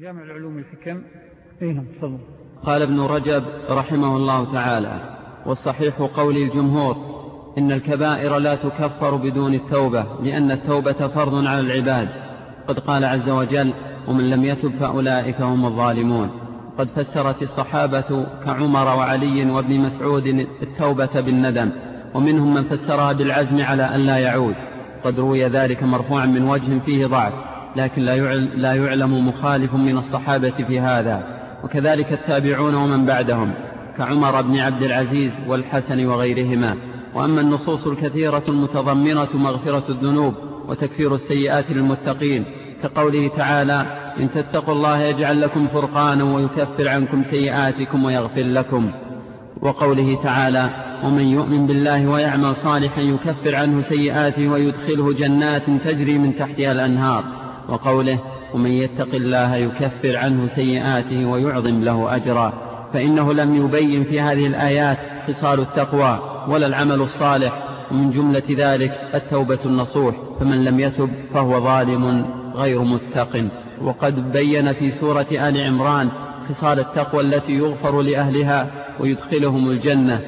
جامع العلوم الحكم اي نعم تفضل. قال ابن رجب رحمه الله تعالى والصحيح قول الجمهور إن الكبائر لا تكفر بدون التوبة لأن التوبة فرض على العباد. قد قال عز وجل ومن لم يتب فأولئك هم الظالمون. قد فسرت الصحابة كعمر وعلي وابن مسعود التوبة بالندم ومنهم من فسرها بالعزم على أن لا يعود. قد روي ذلك مرفوعا من وجه فيه ضعف. لكن لا يعلم مخالف من الصحابة في هذا. وكذلك التابعون ومن بعدهم كعمر بن عبد العزيز والحسن وغيرهما. وأما النصوص الكثيرة المتضمنة مغفرة الذنوب وتكفير السيئات للمتقين كقوله تعالى إن تتقوا الله يجعل لكم فرقانا ويكفر عنكم سيئاتكم ويغفر لكم. وقوله تعالى ومن يؤمن بالله ويعمل صالحا يكفر عنه سيئاته ويدخله جنات تجري من تحتها الأنهار. وقوله ومن يتق الله يكفر عنه سيئاته ويعظم له أجرا فإنه لم يبين في هذه الآيات خصال التقوى ولا العمل الصالح ومن جملة ذلك التوبة النصوح فمن لم يتب فهو ظالم غير متق. وقد بين في سورة آل عمران خصال التقوى التي يغفر لأهلها ويدخلهم الجنة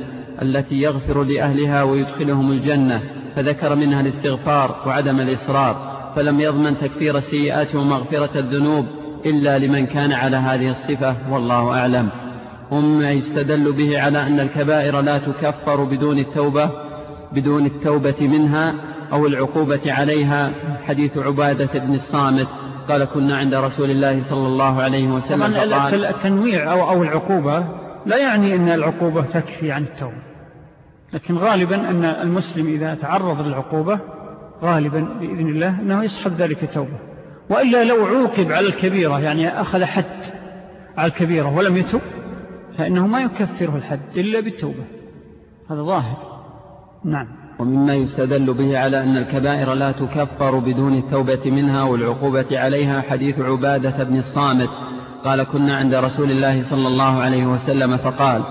التي يغفر لأهلها ويدخلهم الجنة فذكر منها الاستغفار وعدم الإصرار فلم يضمن تكفير السيئات ومغفرة الذنوب إلا لمن كان على هذه الصفة والله أعلم. ومما يستدل به على أن الكبائر لا تكفر بدون التوبة بدون التوبة منها أو العقوبة عليها. حديث عبادة بن الصامت قال كنا عند رسول الله صلى الله عليه وسلم فقال التنويع أو, أو العقوبة لا يعني أن العقوبة تكفي عن التوبة لكن غالبا أن المسلم إذا تعرض للعقوبة غالبا بإذن الله أنه يصحب ذلك توبة. وإلا لو عوقب على الكبيرة يعني أخذ حد على الكبيرة ولم يتوب فإنه ما يكفره الحد إلا بالتوبة. هذا ظاهر. نعم. ومما يستدل به على أن الكبائر لا تكفر بدون التوبة منها والعقوبة عليها حديث عبادة بن الصامت قال كنا عند رسول الله صلى الله عليه وسلم فقال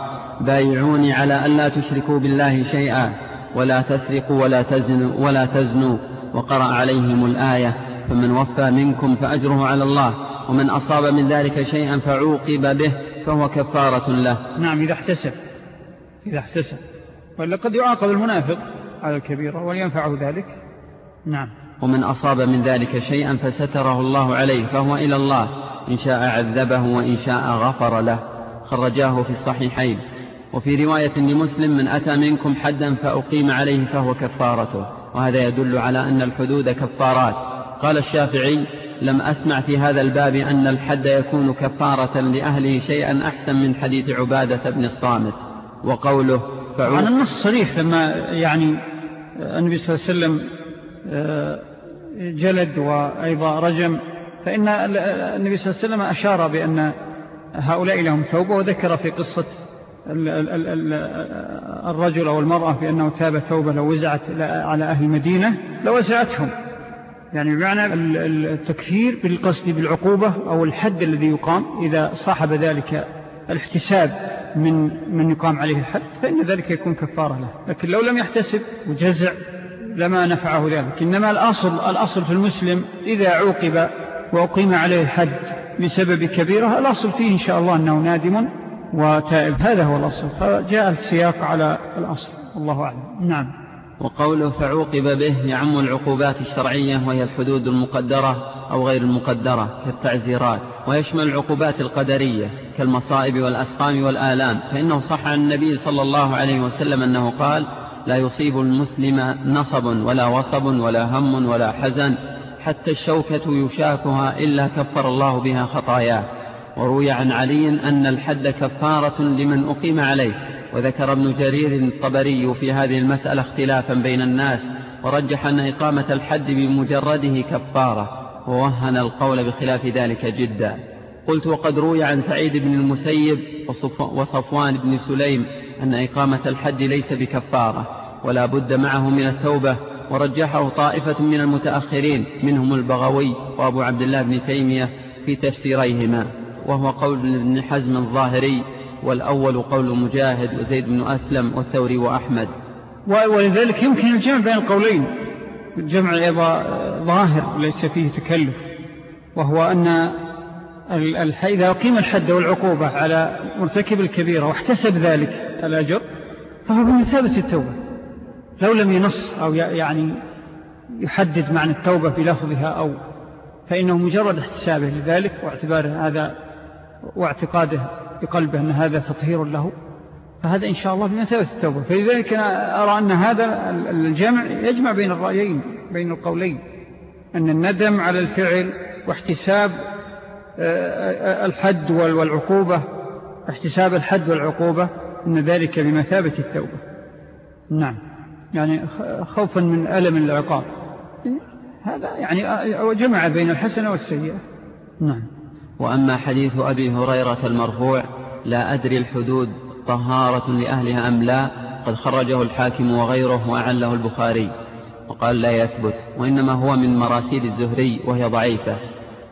بايعوني على أن لا تشركوا بالله شيئا. ولا تسرقوا ولا تزنوا, ولا تزنوا وقرأ عليهم الآية فمن وفى منكم فأجره على الله ومن أصاب من ذلك شيئا فعوقب به فهو كفارة له. نعم إذا احتسب إذا احتسب. ولا قد يعاقب المنافق على الكبيرة ولينفعه ذلك. نعم. ومن أصاب من ذلك شيئا فستره الله عليه فهو إلى الله إن شاء عذبه وإن شاء غفر له. خرجاه في الصحيحين. وفي رواية لمسلم من أتى منكم حدا فأقيم عليه فهو كفارته وهذا يدل على أن الحدود كفارات. قال الشافعي لم أسمع في هذا الباب أن الحد يكون كفارة لأهله شيئا أحسن من حديث عبادة بن الصامت. وقوله عن النص صريح لما يعني النبي صلى الله عليه وسلم آه، جلد وأيضا رجم فإن النبي صلى الله عليه وسلم أشار بأن هؤلاء لهم توبة وذكر في قصة الرجل أو المرأة بأنه تاب توبة لو وزعت على أهل المدينة لوزعتهم. يعني بمعنى التكفير بالقصد بالعقوبة أو الحد الذي يقام. إذا صاحب ذلك الاحتساب من من يقام عليه الحد فإن ذلك يكون كفارة له. لكن لو لم يحتسب وجزع لما نفعه ذلك. إنما الأصل, الأصل في المسلم إذا عوقب وأقيم عليه الحد بسبب كبيرة الأصل فيه إن شاء الله أنه نادم وتائب. هذا هو الأصل. فجاء السياق على الأصل. الله أعلم. نعم. وقوله فعوقب به يعم العقوبات الشرعية وهي الحدود المقدرة أو غير المقدرة كالتعزيرات ويشمل العقوبات القدرية كالمصائب والأسقام والآلام. فإنه صح عن النبي صلى الله عليه وسلم أنه قال لا يصيب المسلم نصب ولا وصب ولا هم ولا حزن حتى الشوكة يشاكها إلا كفر الله بها خطاياه. وروي عن علي أن الحد كفارة لمن أقيم عليه وذكر ابن جرير الطبري في هذه المسألة اختلافا بين الناس ورجح أن إقامة الحد بمجرده كفارة ووهن القول بخلاف ذلك جدا. قلت وقد روي عن سعيد بن المسيب وصفوان بن سليم أن إقامة الحد ليس بكفارة ولا بد معه من التوبة ورجحه طائفة من المتأخرين منهم البغوي وأبو عبد الله بن تيمية في تفسيريهما. وهو قول ابن حزم الظاهري والأول قول مجاهد وزيد بن أسلم والثوري وأحمد. ولذلك يمكن الجمع بين القولين. الجمع أيضا ظاهر ليس فيه تكلف وهو أن إذا أقيم الحد والعقوبة على مرتكب الكبيرة واحتسب ذلك الأجر فهو بمثابة التوبة. لو لم ينص أو يعني يحدد معنى التوبة بلفظها أو فإنه مجرد احتسابه لذلك واعتباره هذا واعتقاده بقلبه أن هذا تطهير له فهذا إن شاء الله بمثابة التوبة. فلذلك أنا أرى أن هذا الجمع يجمع بين الرأيين بين القولين أن الندم على الفعل واحتساب آه، الحد والعقوبة احتساب الحد والعقوبة أن ذلك بمثابة التوبة. نعم. يعني خوفا من ألم العقاب. هذا يعني جمع بين الحسنة والسيئة. نعم. وأما حديث أبي هريرة المرفوع لا أدري الحدود طهارة لأهلها أم لا قد خرجه الحاكم وغيره وأعله البخاري. وقال لا يثبت وإنما هو من مراسيل الزهري وهي ضعيفة.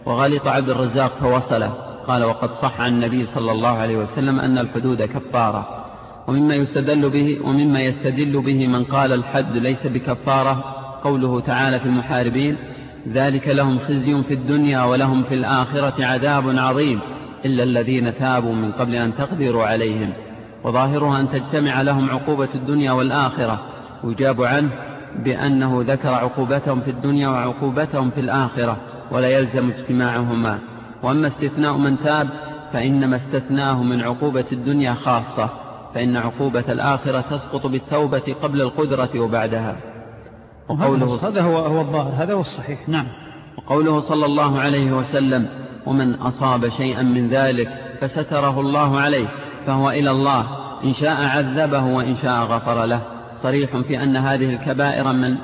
وغلط عبد الرزاق فوصله قال وقد صح عن النبي صلى الله عليه وسلم أن الحدود كفارة. ومما يستدل به ومما يستدل به من قال الحد ليس بكفارة. قوله تعالى في المحاربين ذلك لهم خزي في الدنيا ولهم في الآخرة عذاب عظيم إلا الذين تابوا من قبل أن تقدروا عليهم. وظاهرها أن تجتمع لهم عقوبة الدنيا والآخرة. ويجاب عنه بأنه ذكر عقوبتهم في الدنيا وعقوبتهم في الآخرة ولا يلزم اجتماعهما. وأما استثناء من تاب فإنما استثناه من عقوبة الدنيا خاصة فإن عقوبة الآخرة تسقط بالتوبة قبل القدرة وبعدها. وقوله هذا هو, هو الظاهر هذا هو الصحيح. نعم. وقوله صلى الله عليه وسلم ومن أصاب شيئا من ذلك فستره الله عليه فهو إلى الله إن شاء عذبه وإن شاء غفر له. صريح في أن هذه الكبائر من,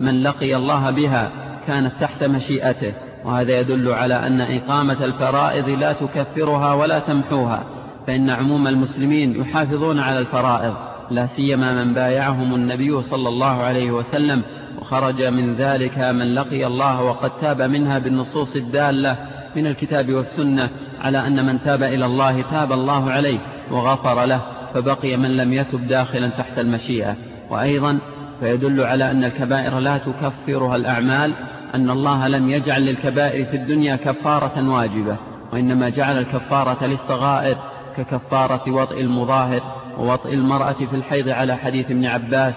من لقي الله بها كانت تحت مشيئته وهذا يدل على أن إقامة الفرائض لا تكفرها ولا تمحوها فإن عموم المسلمين يحافظون على الفرائض لا سيما من بايعهم النبي صلى الله عليه وسلم وخرج من ذلك من لقي الله وقد تاب منها بالنصوص الدالة من الكتاب والسنة على أن من تاب إلى الله تاب الله عليه وغفر له فبقي من لم يتب داخلا تحت المشيئة. وأيضا فيدل على أن الكبائر لا تكفرها الأعمال أن الله لم يجعل للكبائر في الدنيا كفارة واجبة وإنما جعل الكفارة للصغائر ككفارة وطئ المظاهر ووطئ المرأة في الحيض على حديث ابن عباس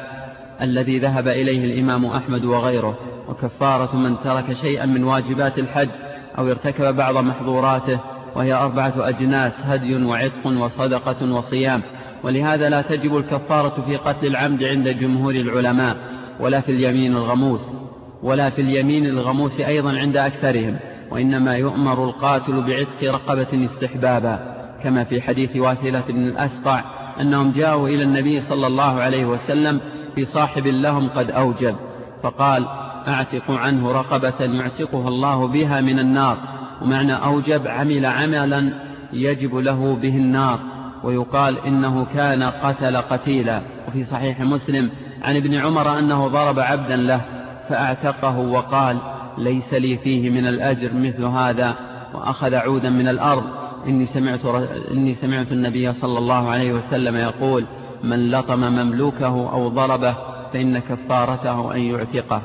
الذي ذهب إليه الإمام أحمد وغيره وكفارة من ترك شيئا من واجبات الحج أو ارتكب بعض محظوراته وهي أربعة أجناس هدي وعتق وصدقة وصيام. ولهذا لا تجب الكفارة في قتل العمد عند جمهور العلماء ولا في اليمين الغموس ولا في اليمين الغموس أيضا عند أكثرهم وإنما يؤمر القاتل بعتق رقبة استحبابا. كما في حديث واثلة بن الأسقع أنهم جاءوا إلى النبي صلى الله عليه وسلم في صاحب لهم قد أوجب فقال أعتق عنه رقبة يعتقها الله بها من النار. ومعنى أوجب عمل عملا يجب له به النار. ويقال إنه كان قتل قتيلا. وفي صحيح مسلم عن ابن عمر أنه ضرب عبدا له فأعتقه وقال ليس لي فيه من الأجر مثل هذا وأخذ عودا من الأرض. إني سمعت, إني سمعت النبي صلى الله عليه وسلم يقول من لطم مملوكه أو ضربه فإن كفارته أن يعتقه.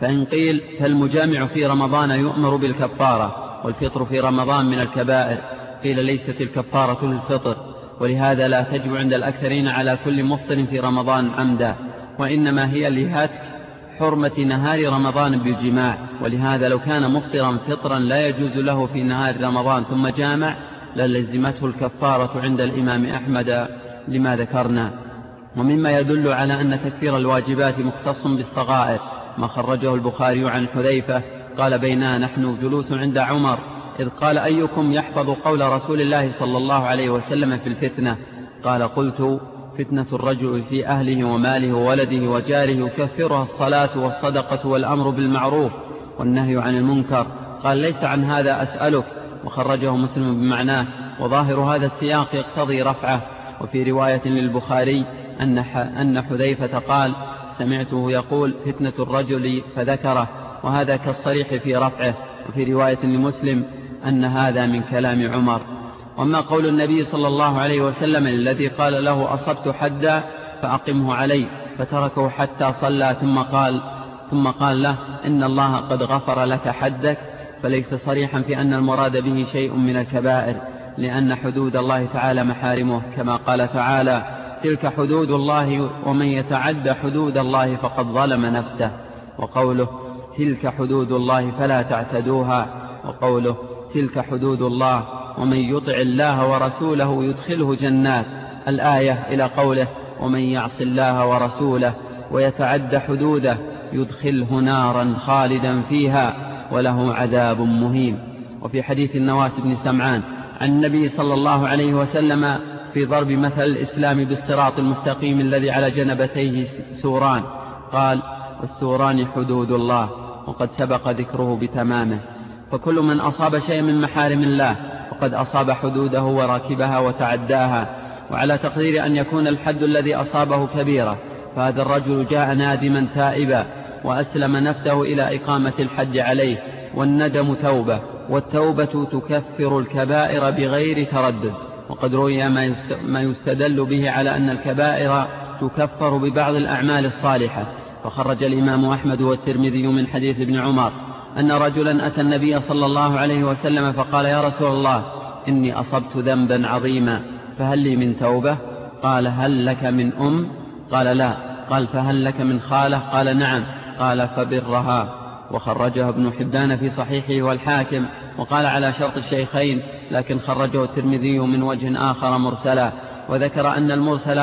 فإن قيل فالمجامع في رمضان يؤمر بالكفارة والفطر في رمضان من الكبائر. قيل ليست الكفارة للفطر ولهذا لا تجب عند الأكثرين على كل مفطر في رمضان عمدا وإنما هي لهاتك حرمة نهار رمضان بالجماع. ولهذا لو كان مفطرا فطرا لا يجوز له في نهار رمضان ثم جامع للزمته الكفارة عند الإمام أحمد. لما ذكرنا ومما يدل على أن تكفير الواجبات مختص بالصغائر ما خرجه البخاري عن حذيفة قال بينا نحن جلوس عند عمر إذ قال أيكم يحفظ قول رسول الله صلى الله عليه وسلم في الفتنة؟ قال قلت فتنة الرجل في أهله وماله وولده وجاره يكفرها الصلاة والصدقة والأمر بالمعروف والنهي عن المنكر. قال ليس عن هذا أسألك. وخرجه مسلم بمعناه وظاهر هذا السياق يقتضي رفعه. وفي رواية للبخاري أن, حذيفة قال سمعته يقول فتنة الرجل فذكره وهذا كالصريح في رفعه. وفي رواية لمسلم أن هذا من كلام عمر. وأما قول النبي صلى الله عليه وسلم الذي قال له أصبت حدا فأقمه علي. فتركه حتى صلى ثم قال ثم قال له إن الله قد غفر لك حدك فليس صريحا في أن المراد به شيء من الكبائر. لأن حدود الله تعالى محارمه كما قال تعالى تلك حدود الله ومن يتعد حدود الله فقد ظلم نفسه. وقوله تلك حدود الله فلا تعتدوها. وقوله تلك حدود الله ومن يطع الله ورسوله يدخله جنات. الآية إلى قوله ومن يعص الله ورسوله ويتعد حدوده يدخله نارا خالدا فيها وله عذاب مهين. وفي حديث النواس بن سمعان عن النبي صلى الله عليه وسلم في ضرب مثل الإسلام بالصراط المستقيم الذي على جنبتيه سوران. قال والسوران حدود الله وقد سبق ذكره بتمامه. فكل من أصاب شيئا من محارم الله فقد أصاب حدوده وراكبها وتعداها. وعلى تقدير أن يكون الحد الذي أصابه كبيرة فهذا الرجل جاء نادما تائبا وأسلم نفسه إلى إقامة الحد عليه والندم توبة. والتوبة تكفر الكبائر بغير تردد. وقد روي ما يستدل به على أن الكبائر تكفر ببعض الأعمال الصالحة. فخرج الإمام أحمد والترمذي من حديث ابن عمر أن رجلا أتى النبي صلى الله عليه وسلم فقال يا رسول الله إني أصبت ذنبا عظيما فهل لي من توبة؟ قال هل لك من أم؟ قال لا. قال فهل لك من خالة؟ قال نعم. قال فبرها. وخرجه ابن حبان في صحيحه والحاكم وقال على شرط الشيخين لكن خرجه الترمذي من وجه آخر مرسلا وذكر أن المرسل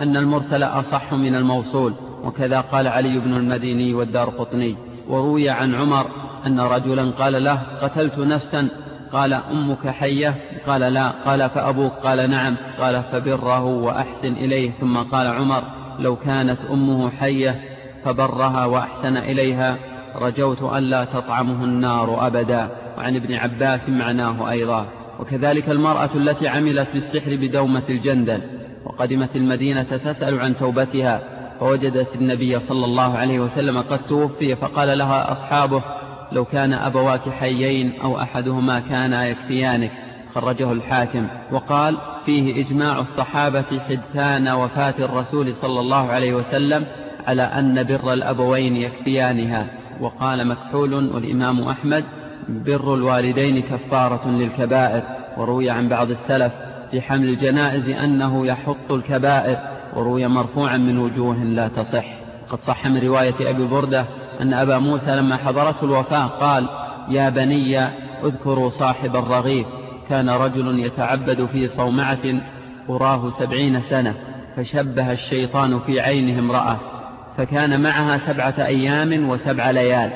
أن المرسل أصح من الموصول وكذا قال علي بن المديني والدار قطني. وروي عن عمر أن رجلا قال له قتلت نفسا؟ قال أمك حية؟ قال لا. قال فأبوك؟ قال نعم. قال فبره وأحسن إليه. ثم قال عمر لو كانت أمه حية فبرها وأحسن إليها. رجوت ألا تطعمه النار أبدا وعن ابن عباس معناه أيضا. وكذلك المرأة التي عملت بالسحر بدومة الجندل وقدمت المدينة تسأل عن توبتها فوجدت النبي صلى الله عليه وسلم قد توفي فقال لها أصحابه لو كان أبواك حيين أو أحدهما كانا يكفيانك خرجه الحاكم. وقال فيه إجماع الصحابة حدثان وفاة الرسول صلى الله عليه وسلم على أن بر الأبوين يكفيانها وقال مكحول والإمام أحمد بر الوالدين كفارة للكبائر. وروي عن بعض السلف في حمل الجنائز أنه يحط الكبائر وروي مرفوعا من وجوه لا تصح. قد صح من رواية أبي بردة أن أبا موسى لما حضرته الوفاة قال يا بني اذكروا صاحب الرغيف. كان رجل يتعبد في صومعة أراه سبعين سنة فشبه الشيطان في عينه امرأة. فكان معها سبعة أيام وسبع ليال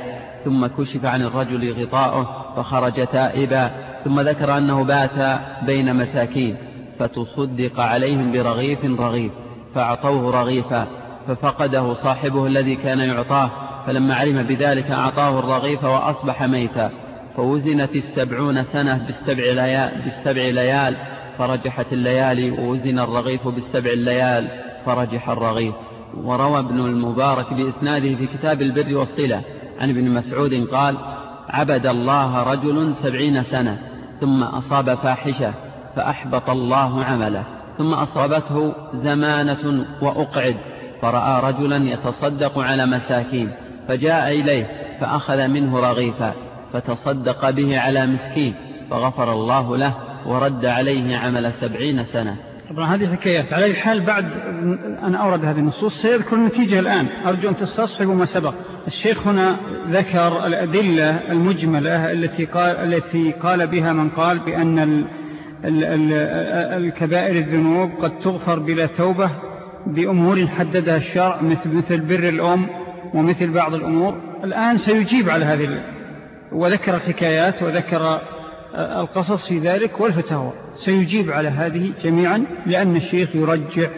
ثم كشف عن الرجل غطاؤه فخرج تائبا ثم ذكر أنه بات بين مساكين فتصدق عليهم برغيف رغيف فأعطوه رغيفا ففقده صاحبه الذي كان يعطاه فلما علم بذلك أعطاه الرغيف وأصبح ميتا فوزنت السبعون سنة بالسبع ليال, بالسبع ليال فرجحت الليالي ووزن الرغيف بالسبع الليال فرجح الرغيف. وروى ابن المبارك بإسناده في كتاب البر والصلة. عن ابن مسعود قال عبد الله رجل سبعين سنة ثم أصاب فاحشة فأحبط الله عمله ثم أصابته زمانة وأقعد فرأى رجلا يتصدق على مساكين فجاء إليه فأخذ منه رغيفا فتصدق به على مسكين فغفر الله له ورد عليه عمل سبعين سنة. طبعا هذه حكايات. على الحال بعد أن أورد هذه النصوص سيذكر النتيجة الآن. أرجو أن تستصحبوا ما سبق. الشيخ هنا ذكر الأدلة المجملة التي قال, التي قال بها من قال بأن ال ال ال الكبائر الذنوب قد تغفر بلا توبة بأمور حددها الشرع مثل, مثل بر الأم ومثل بعض الأمور. الآن سيجيب على هذه وذكر الحكايات وذكر القصص في ذلك والفتاوى. سيجيب على هذه جميعا لأن الشيخ يرجع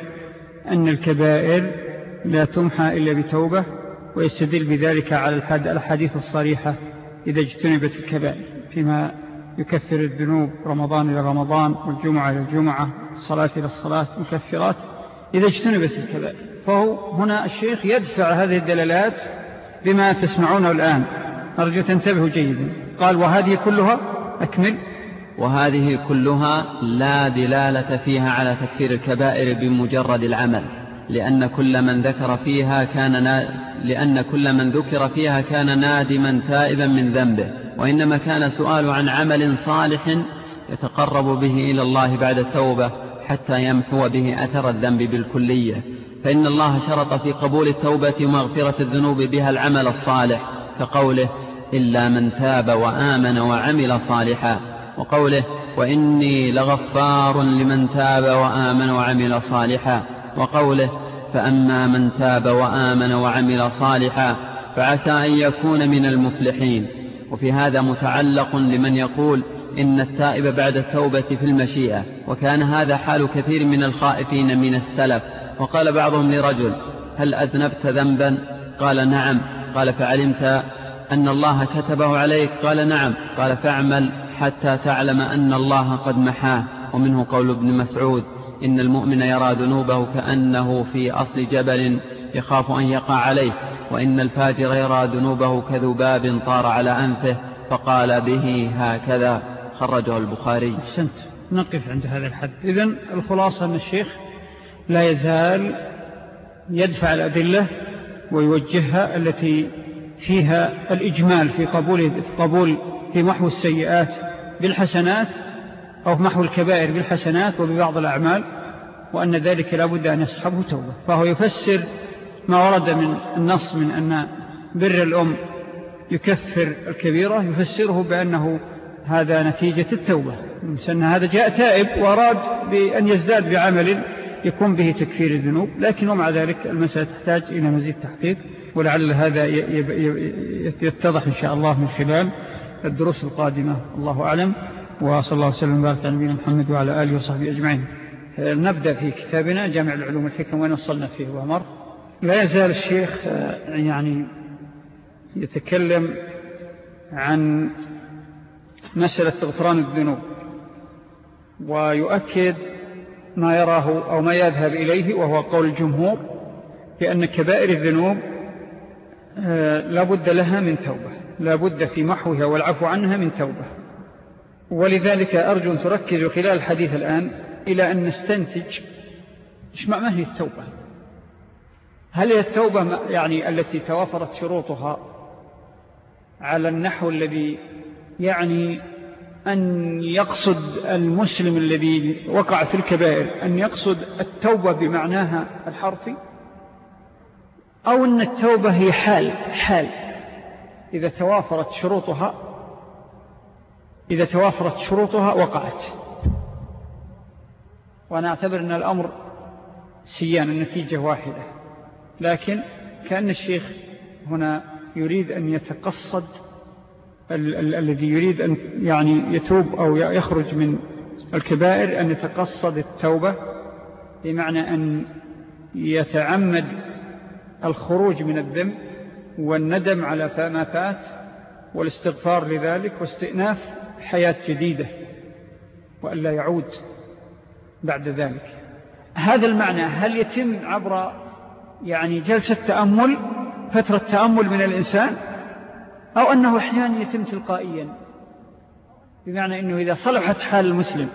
أن الكبائر لا تمحى إلا بتوبة ويستدل بذلك على الحديث الصريحة إذا اجتنبت الكبائر فيما يكفر الذنوب رمضان إلى رمضان والجمعة إلى الجمعة الصلاة إلى الصلاة مكفرات. إذا اجتنبت الكبائر فهو هنا الشيخ يدفع هذه الدلالات بما تسمعونه الآن. أرجو تنتبهوا جيدا. قال وهذه كلها أكمل وهذه كلها لا دلالة فيها على تكفير الكبائر بمجرد العمل لأن كل من ذكر فيها كان نا... لأن كل من ذكر فيها كان نادما تائبا من ذنبه وإنما كان سؤال عن عمل صالح يتقرب به إلى الله بعد التوبة حتى يمحو به أثر الذنب بالكلية. فإن الله شرط في قبول التوبة ومغفرة الذنوب بها العمل الصالح كقوله إلا من تاب وآمن وعمل صالحا. وقوله وإني لغفار لمن تاب وآمن وعمل صالحا. وقوله فأما من تاب وآمن وعمل صالحا فعسى أن يكون من المفلحين. وفي هذا متعلق لمن يقول إن التائب بعد التوبة في المشيئة. وكان هذا حال كثير من الخائفين من السلف. وقال بعضهم لرجل هل أذنبت ذنبا؟ قال نعم. قال فعلمت أن الله كتبه عليك؟ قال نعم. قال فاعمل. حتى تعلم أن الله قد محاه. ومنه قول ابن مسعود إن المؤمن يرى ذنوبه كأنه في أصل جبل يخاف أن يقع عليه وإن الفاجر يرى ذنوبه كذباب طار على أنفه فقال به هكذا. خرجه البخاري. أحسنت. نقف عند هذا الحد إذن الخلاصة أن الشيخ لا يزال يدفع الأدلة ويوجهها التي فيها الإجمال في قبول, في قبول في محو السيئات بالحسنات أو في محو الكبائر بالحسنات وببعض الأعمال وأن ذلك لا بد أن يصحبه توبة. فهو يفسر ما ورد من النص من أن بر الأم يكفر الكبيرة يفسره بأنه هذا نتيجة التوبة. أن هذا جاء تائب وأراد بأن يزداد بعمل يكون به تكفير الذنوب لكن ومع ذلك المسألة تحتاج إلى مزيد تحقيق ولعل هذا يتضح إن شاء الله من خلال الدروس القادمة الله أعلم. وصلى الله وسلم وبارك على نبينا محمد وعلى آله وصحبه أجمعين. نبدأ في كتابنا جامع العلوم الحكم وين وصلنا فيه؟ ومر لا يزال الشيخ يعني يتكلم عن مسألة غفران الذنوب ويؤكد ما يراه أو ما يذهب إليه وهو قول الجمهور بأن كبائر الذنوب آه، لا بد لها من توبة. لا بد في محوها والعفو عنها من توبة. ولذلك أرجو أن تركزوا خلال الحديث الآن إلى أن نستنتج. إيش ما هي التوبة؟ هل هي التوبة يعني التي توافرت شروطها على النحو الذي يعني أن يقصد المسلم الذي وقع في الكبائر أن يقصد التوبة بمعناها الحرفي؟ أو أن التوبة هي حال حال. إذا توافرت شروطها إذا توافرت شروطها وقعت. وأنا أعتبر أن الأمر سيان النتيجة واحدة. لكن كأن الشيخ هنا يريد أن يتقصد الذي يريد أن يعني يتوب أو يخرج من الكبائر أن يتقصد التوبة بمعنى أن يتعمد الخروج من الذنب والندم على ما فات والاستغفار لذلك واستئناف حياة جديدة وأن لا يعود بعد ذلك. هذا المعنى هل يتم عبر يعني جلسة تأمل فترة تأمل من الإنسان أو أنه أحيانا يتم تلقائيا؟ بمعنى أنه إذا صلحت حال المسلم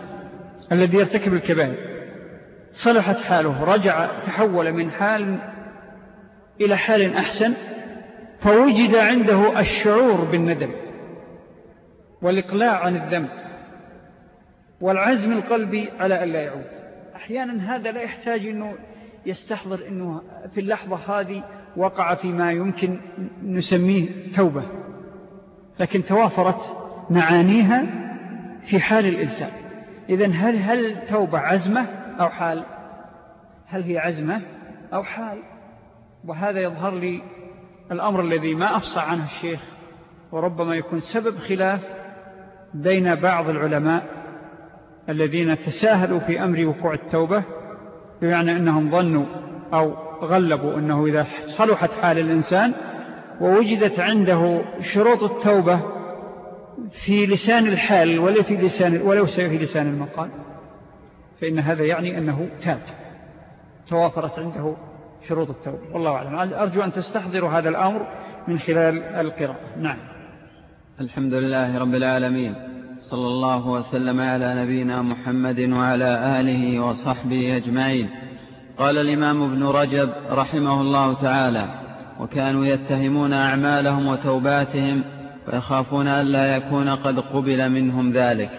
الذي يرتكب الكبائر صلحت حاله رجع تحول من حال إلى حال أحسن فوجد عنده الشعور بالندم والإقلاع عن الذنب والعزم القلبي على أن لا يعود. أحيانا هذا لا يحتاج أنه يستحضر أنه في اللحظة هذه وقع فيما يمكن نسميه توبة لكن توافرت معانيها في حال الإنسان إذن هل, هل توبة عزمة أو حال؟ هل هي عزمة أو حال؟ وهذا يظهر لي الأمر الذي ما أفصى عنه الشيخ وربما يكون سبب خلاف بين بعض العلماء الذين تساهلوا في أمر وقوع التوبة بمعنى أنهم ظنوا أو غلبوا أنه إذا صلحت حال الإنسان ووجدت عنده شروط التوبة في لسان الحال ولا في لسان ولو في لسان المقال فإن هذا يعني أنه تاب توافرت عنده شروط التوبة. والله أعلم. أرجو أن تستحضروا هذا الأمر من خلال القراءة. نعم. الحمد لله رب العالمين. صلى الله وسلم على نبينا محمد وعلى آله وصحبه أجمعين. قال الإمام ابن رجب رحمه الله تعالى وكانوا يتهمون أعمالهم وتوباتهم ويخافون ألا يكون قد قبل منهم ذلك.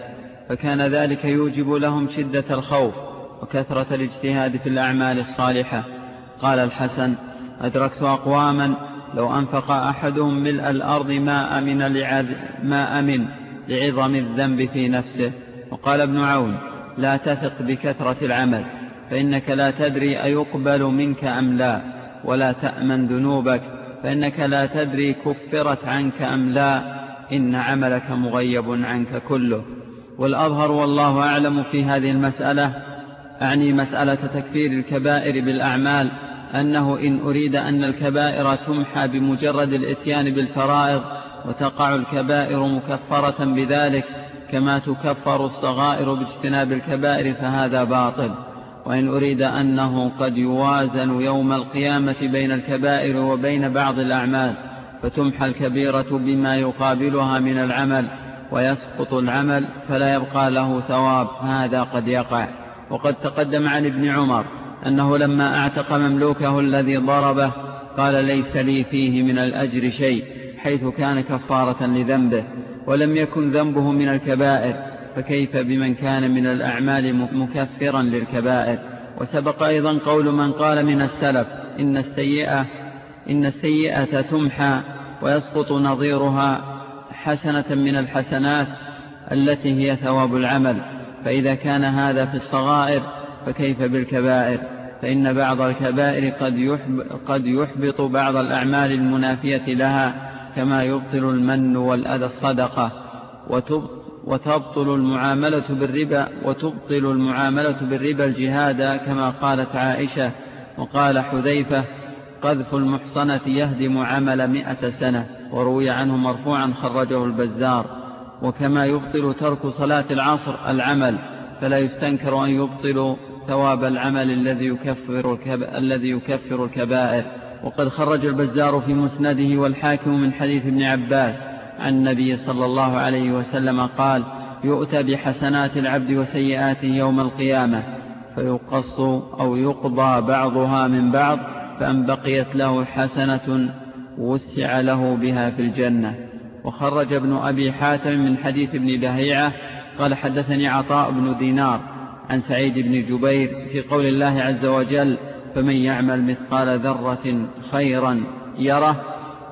فكان ذلك يوجب لهم شدة الخوف وكثرة الاجتهاد في الأعمال الصالحة. قال الحسن أدركت أقواما لو أنفق أحدهم ملء الأرض ما أمن, ما أمن لعظم الذنب في نفسه. وقال ابن عون لا تثق بكثرة العمل فإنك لا تدري أيقبل منك أم لا ولا تأمن ذنوبك فإنك لا تدري كفرت عنك أم لا إن عملك مغيب عنك كله. والأظهر والله أعلم في هذه المسألة أعني مسألة تكفير الكبائر بالأعمال أنه إن أريد أن الكبائر تمحى بمجرد الإتيان بالفرائض وتقع الكبائر مكفرة بذلك كما تكفر الصغائر باجتناب الكبائر فهذا باطل. وإن أريد أنه قد يوازن يوم القيامة بين الكبائر وبين بعض الأعمال فتمحى الكبيرة بما يقابلها من العمل ويسقط العمل فلا يبقى له ثواب هذا قد يقع. وقد تقدم عن ابن عمر أنه لما أعتق مملوكه الذي ضربه قال ليس لي فيه من الأجر شيء حيث كان كفارة لذنبه ولم يكن ذنبه من الكبائر فكيف بمن كان من الأعمال مكفرا للكبائر؟ وسبق أيضا قول من قال من السلف إن السيئة, إن السيئة تمحى ويسقط نظيرها حسنة من الحسنات التي هي ثواب العمل. فإذا كان هذا في الصغائر فكيف بالكبائر؟ فإن بعض الكبائر قد, قد يحبط بعض الأعمال المنافية لها كما يبطل المن والأذى الصدقة وتبطل المعاملة بالربا وتبطل المعاملة بالربا الجهاد كما قالت عائشة وقال حذيفة قذف المحصنة يهدم عمل مئة سنة وروي عنه مرفوعا خرجه البزار. وكما يبطل ترك صلاة العصر العمل فلا يستنكر أن يبطل ثواب العمل الذي يكفر, الذي يكفر الكبائر. وقد خرج البزار في مسنده والحاكم من حديث ابن عباس عن النبي صلى الله عليه وسلم قال يؤتى بحسنات العبد وسيئاته يوم القيامة فيقص أو يقضى بعضها من بعض فأن بقيت له حسنة وسع له بها في الجنة. وخرج ابن أبي حاتم من حديث ابن بهيعة قال حدثني عطاء بن دينار عن سعيد بن جبير في قول الله عز وجل فمن يعمل مثقال ذرة خيرا يره.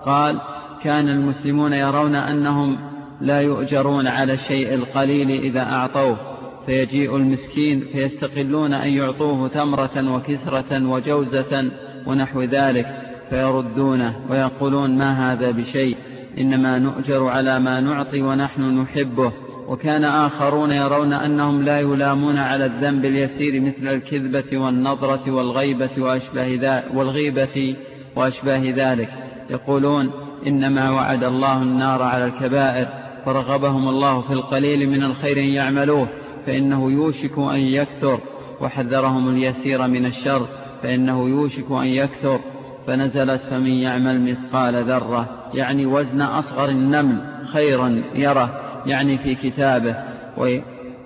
قال كان المسلمون يرون أنهم لا يؤجرون على الشيء القليل إذا أعطوه فيجيء المسكين فيستقلون أن يعطوه تمرة وكسرة وجوزة ونحو ذلك فيردونه ويقولون ما هذا بشيء إنما نؤجر على ما نعطي ونحن نحبه. وكان آخرون يرون أنهم لا يلامون على الذنب اليسير مثل الكذبة والنظرة والغيبة وأشباه والغيبة وأشباه ذلك. يقولون إنما وعد الله النار على الكبائر فرغبهم الله في القليل من الخير يعملوه فإنه يوشك أن يكثر. وحذرهم اليسير من الشر فإنه يوشك أن يكثر. فنزلت فمن يعمل مثقال ذرة يعني وزن أصغر النمل خيرا يره. يعني في كتابه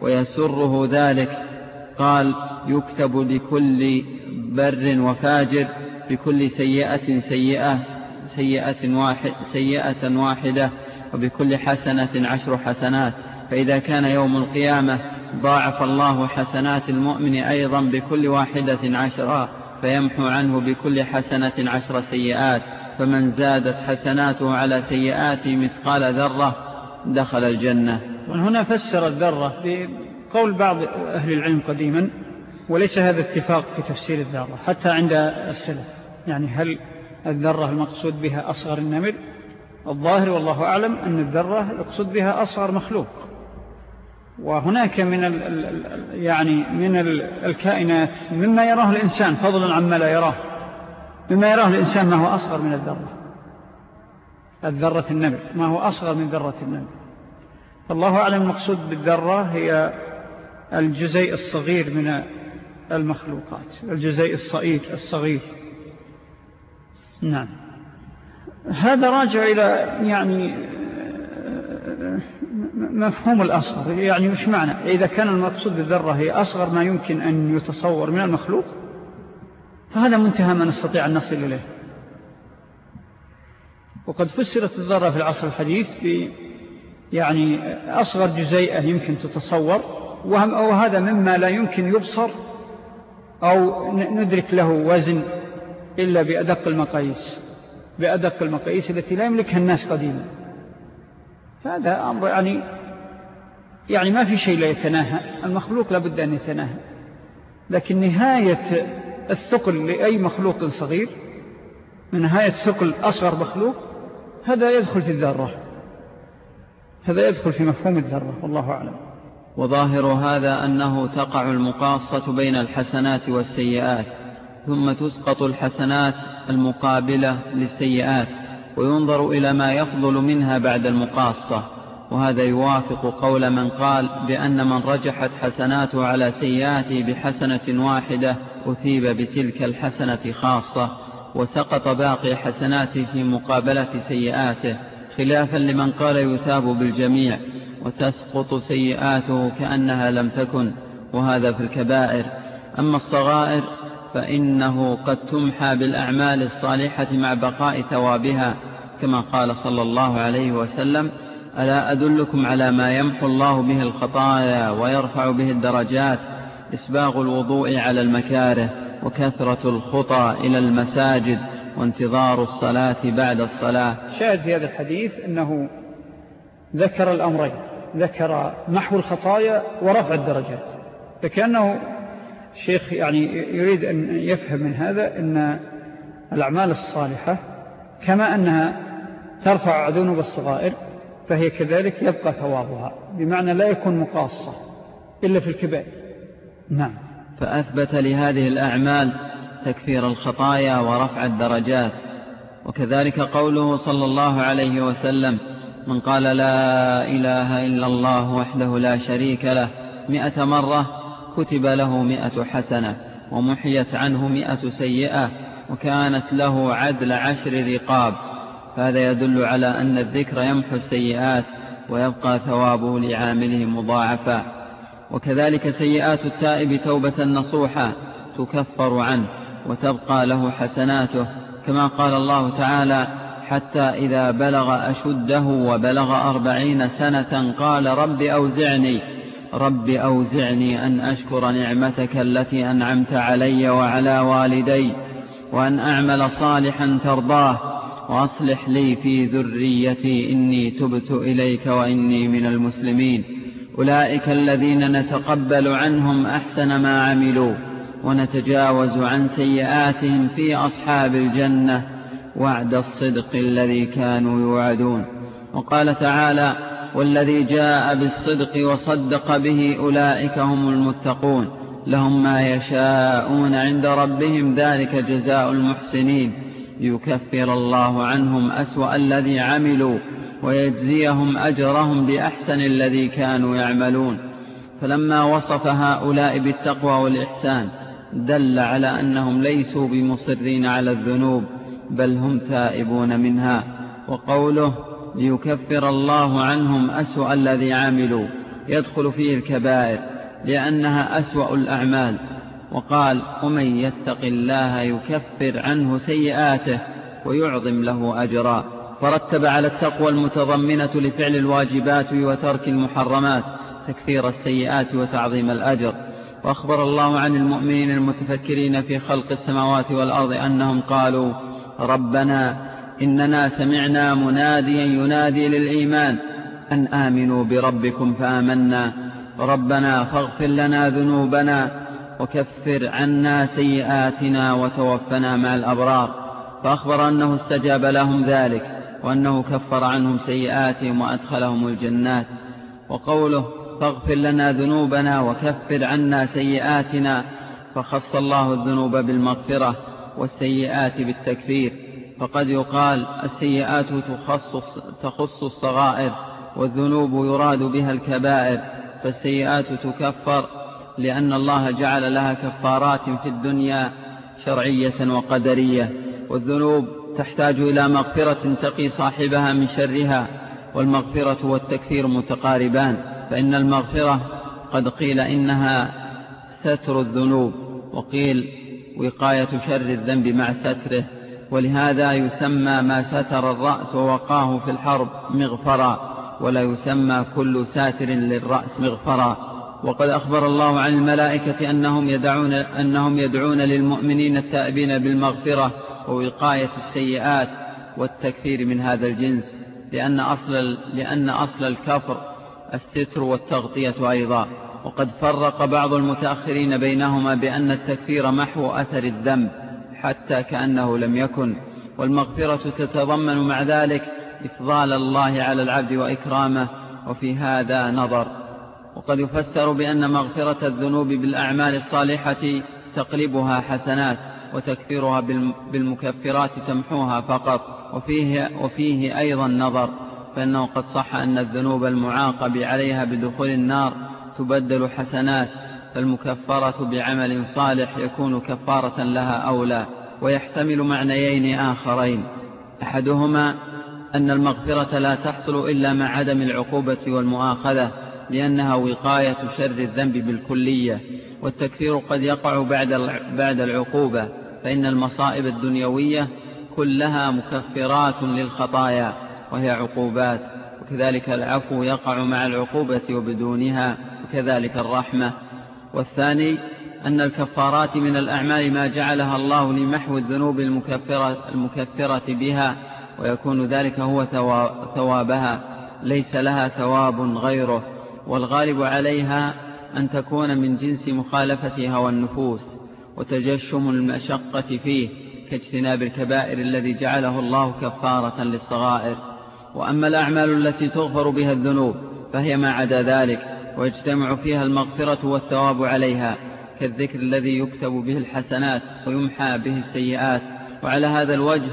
ويسره ذلك. قال يكتب لكل بر وفاجر بكل سيئة سيئة سيئة, واحد سيئة واحدة وبكل حسنة عشر حسنات. فإذا كان يوم القيامة ضاعف الله حسنات المؤمن أيضا بكل واحدة عشرا فيمحو عنه بكل حسنة عشر سيئات. فمن زادت حسناته على سيئاته مثقال ذرة دخل الجنة. هنا فسر الذرة بقول بعض أهل العلم قديما وليس هذا اتفاق في تفسير الذرة حتى عند السلف. يعني هل الذرة المقصود بها أصغر النمل؟ الظاهر والله أعلم أن الذرة يقصد بها أصغر مخلوق. وهناك من ال يعني من الكائنات مما يراه الإنسان فضلا عما لا يراه. مما يراه الإنسان ما هو أصغر من الذرة. الذرة النمل ما هو أصغر من ذرة النمل الله أعلم المقصود بالذرة هي الجزيء الصغير من المخلوقات الجزيء الصغير الصغير. نعم. هذا راجع إلى يعني مفهوم الأصغر يعني مش معنى؟ إذا كان المقصود بالذرة هي أصغر ما يمكن أن يتصور من المخلوق فهذا منتهى ما نستطيع أن نصل إليه. وقد فسرت الذرة في العصر الحديث ب يعني أصغر جزيئة يمكن تتصور وهذا مما لا يمكن يبصر أو ندرك له وزن إلا بأدق المقاييس بأدق المقاييس التي لا يملكها الناس قديما. فهذا أمر يعني يعني ما في شيء لا يتناهى المخلوق لابد أن يتناهى. لكن نهاية الثقل لأي مخلوق صغير من نهاية ثقل أصغر مخلوق هذا يدخل في الذرة. هذا يدخل في مفهوم الذرة والله أعلم. وظاهر هذا أنه تقع المقاصة بين الحسنات والسيئات ثم تسقط الحسنات المقابلة للسيئات وينظر إلى ما يفضل منها بعد المقاصة. وهذا يوافق قول من قال بأن من رجحت حسناته على سيئاته بحسنة واحدة أثيب بتلك الحسنة خاصة. وسقط باقي حسناته في مقابلة سيئاته خلافا لمن قال يثاب بالجميع وتسقط سيئاته كأنها لم تكن وهذا في الكبائر. أما الصغائر فإنه قد تمحى بالأعمال الصالحة مع بقاء ثوابها كما قال صلى الله عليه وسلم ألا أدلكم على ما يمحو الله به الخطايا ويرفع به الدرجات إسباغ الوضوء على المكاره. وكثرة الخطى إلى المساجد وانتظار الصلاة بعد الصلاة. شاهد في هذا الحديث أنه ذكر الأمرين ذكر محو الخطايا ورفع الدرجات. فكأنه الشيخ يعني يريد أن يفهم من هذا أن الأعمال الصالحة كما أنها ترفع ذنوب الصغائر فهي كذلك يبقى ثوابها بمعنى لا يكون مقاصة إلا في الكبائر. نعم. فأثبت لهذه الأعمال تكفير الخطايا ورفع الدرجات. وكذلك قوله صلى الله عليه وسلم من قال لا إله إلا الله وحده لا شريك له مئة مرة كتب له مئة حسنة ومحيت عنه مئة سيئة وكانت له عدل عشر رقاب. هذا يدل على أن الذكر يمحو السيئات ويبقى ثوابه لعامله مضاعفا. وكذلك سيئات التائب توبة نصوحا تكفر عنه وتبقى له حسناته كما قال الله تعالى حتى إذا بلغ أشده وبلغ أربعين سنة قال رب أوزعني رب أوزعني أن أشكر نعمتك التي أنعمت علي وعلى والدي وأن أعمل صالحا ترضاه وأصلح لي في ذريتي إني تبت إليك وإني من المسلمين أولئك الذين نتقبل عنهم أحسن ما عملوا ونتجاوز عن سيئاتهم في أصحاب الجنة وعد الصدق الذي كانوا يوعدون. وقال تعالى والذي جاء بالصدق وصدق به أولئك هم المتقون لهم ما يشاءون عند ربهم ذلك جزاء المحسنين. ليكفر الله عنهم أسوأ الذي عملوا ويجزيهم أجرهم بأحسن الذي كانوا يعملون. فلما وصف هؤلاء بالتقوى والإحسان دل على أنهم ليسوا بمصرين على الذنوب بل هم تائبون منها. وقوله ليكفر الله عنهم أسوأ الذي عملوا يدخل فيه الكبائر لأنها أسوأ الأعمال. وقال ومن يتق الله يكفر عنه سيئاته ويعظم له أجرا. فرتب على التقوى المتضمنة لفعل الواجبات وترك المحرمات تكفير السيئات وتعظيم الأجر. وأخبر الله عن المؤمنين المتفكرين في خلق السماوات والأرض أنهم قالوا ربنا إننا سمعنا مناديا ينادي للإيمان أن آمنوا بربكم فآمنا. ربنا فاغفر لنا ذنوبنا وكفر عنا سيئاتنا وتوفنا مع الأبرار. فأخبر أنه استجاب لهم ذلك. وأنه كفر عنهم سيئاتهم وأدخلهم الجنات. وقوله فاغفر لنا ذنوبنا وكفر عنا سيئاتنا فخص الله الذنوب بالمغفرة والسيئات بالتكفير. فقد يقال السيئات تخصص, تخص الصغائر والذنوب يراد بها الكبائر. فالسيئات تكفر لأن الله جعل لها كفارات في الدنيا شرعية وقدرية والذنوب تحتاج إلى مغفرة تقي صاحبها من شرها والمغفرة والتكفير متقاربان فإن المغفرة قد قيل إنها ستر الذنوب وقيل وقاية شر الذنب مع ستره ولهذا يسمى ما ستر الرأس ووقاه في الحرب مغفرا ولا يسمى كل ساتر للرأس مغفرا. وقد أخبر الله عن الملائكة أنهم يدعون, أنهم يدعون للمؤمنين التائبين بالمغفرة ووقاية السيئات والتكفير من هذا الجنس لأن أصل, لأن أصل الكفر الستر والتغطية أيضا. وقد فرق بعض المتأخرين بينهما بأن التكفير محو أثر الذنب حتى كأنه لم يكن. والمغفرة تتضمن مع ذلك إفضال الله على العبد وإكرامه وفي هذا نظر. وقد يفسر بأن مغفرة الذنوب بالأعمال الصالحة تقلبها حسنات وتكفيرها بالمكفرات تمحوها فقط. وفيه, وفيه أيضا نظر فإنه قد صح أن الذنوب المعاقب عليها بدخول النار تبدل حسنات فالمكفرة بعمل صالح يكون كفارة لها أولى ويحتمل معنيين آخرين. أحدهما أن المغفرة لا تحصل إلا مع عدم العقوبة والمؤاخذة. لأنها وقاية شر الذنب بالكلية والتكفير قد يقع بعد العقوبة فإن المصائب الدنيوية كلها مكفرات للخطايا وهي عقوبات وكذلك العفو يقع مع العقوبة وبدونها وكذلك الرحمة. والثاني أن الكفارات من الأعمال ما جعلها الله لمحو الذنوب المكفرة, المكفرة بها ويكون ذلك هو ثوابها ليس لها ثواب غيره. والغالب عليها أن تكون من جنس مخالفة هوى النفوس وتجشم المشقة فيه كاجتناب الكبائر الذي جعله الله كفارة للصغائر. وأما الأعمال التي تغفر بها الذنوب فهي ما عدا ذلك ويجتمع فيها المغفرة والثواب عليها كالذكر الذي يكتب به الحسنات ويمحى به السيئات. وعلى هذا الوجه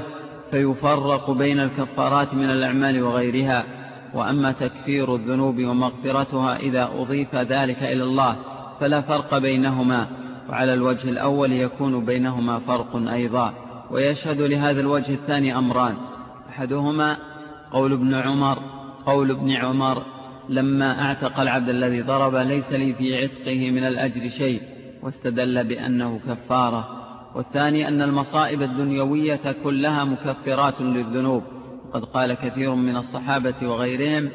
فيفرق بين الكفارات من الأعمال وغيرها. وأما تكفير الذنوب ومغفرتها إذا أضيف ذلك إلى الله فلا فرق بينهما وعلى الوجه الأول يكون بينهما فرق أيضا. ويشهد لهذا الوجه الثاني أمران. أحدهما قول ابن عمر قول ابن عمر لما أعتق العبد الذي ضرب ليس لي في عتقه من الأجر شيء واستدل بأنه كفارة. والثاني أن المصائب الدنيوية كلها مكفرات للذنوب. وقد قال كثير من الصحابة وغيرهم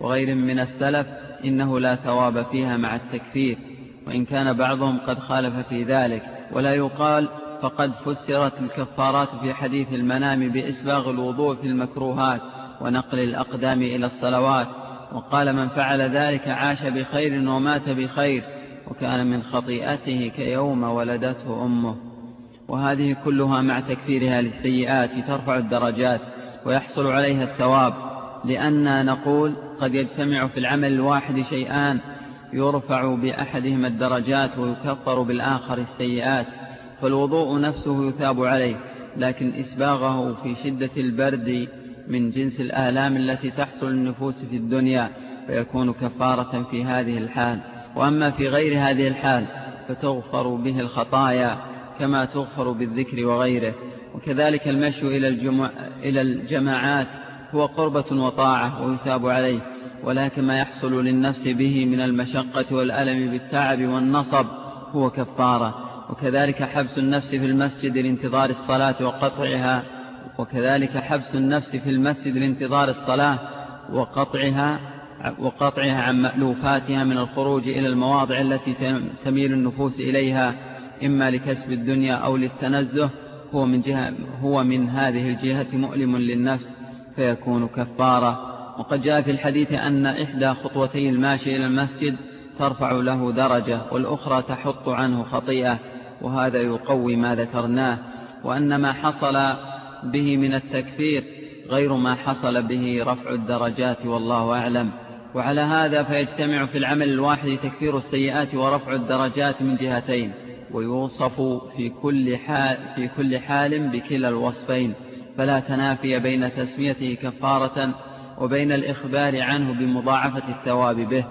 وغيرهم من السلف إنه لا ثواب فيها مع التكفير وإن كان بعضهم قد خالف في ذلك. ولا يقال فقد فسرت الكفارات في حديث المنام بإسباغ الوضوء في المكروهات ونقل الأقدام إلى الصلوات. وقال من فعل ذلك عاش بخير ومات بخير وكان من خطيئته كيوم ولدته أمه. وهذه كلها مع تكفيرها للسيئات ترفع الدرجات. ويحصل عليها الثواب لأننا نقول قد يجتمع في العمل الواحد شيئان يرفع بأحدهما الدرجات ويكفر بالآخر السيئات فالوضوء نفسه يثاب عليه لكن إسباغه في شدة البرد من جنس الآلام التي تحصل النفوس في الدنيا فيكون كفارة في هذه الحال. وأما في غير هذه الحال فتغفر به الخطايا كما تغفر بالذكر وغيره. وكذلك المشي إلى, الجمع إلى الجماعات هو قربة وطاعة ويثاب عليه ولكن ما يحصل للنفس به من المشقة والألم بالتعب والنصب هو كفارة. وكذلك حبس النفس في المسجد لانتظار الصلاة وقطعها وكذلك حبس النفس في المسجد لانتظار الصلاة وقطعها وقطعها عن مألوفاتها من الخروج إلى المواضع التي تميل النفوس إليها إما لكسب الدنيا أو للتنزه هو من, جهة هو من هذه الجهة مؤلم للنفس فيكون كفارة. وقد جاء في الحديث أن إحدى خطوتي الماشي إلى المسجد ترفع له درجة والأخرى تحط عنه خطيئة وهذا يقوي ما ذكرناه. وأن ما حصل به من التكفير غير ما حصل به رفع الدرجات والله أعلم. وعلى هذا فيجتمع في العمل الواحد تكفير السيئات ورفع الدرجات من جهتين. ويوصف في كل حال, في كل حال بكلا الوصفين. فلا تنافي بين تسميته كفارة وبين الإخبار عنه بمضاعفة الثواب به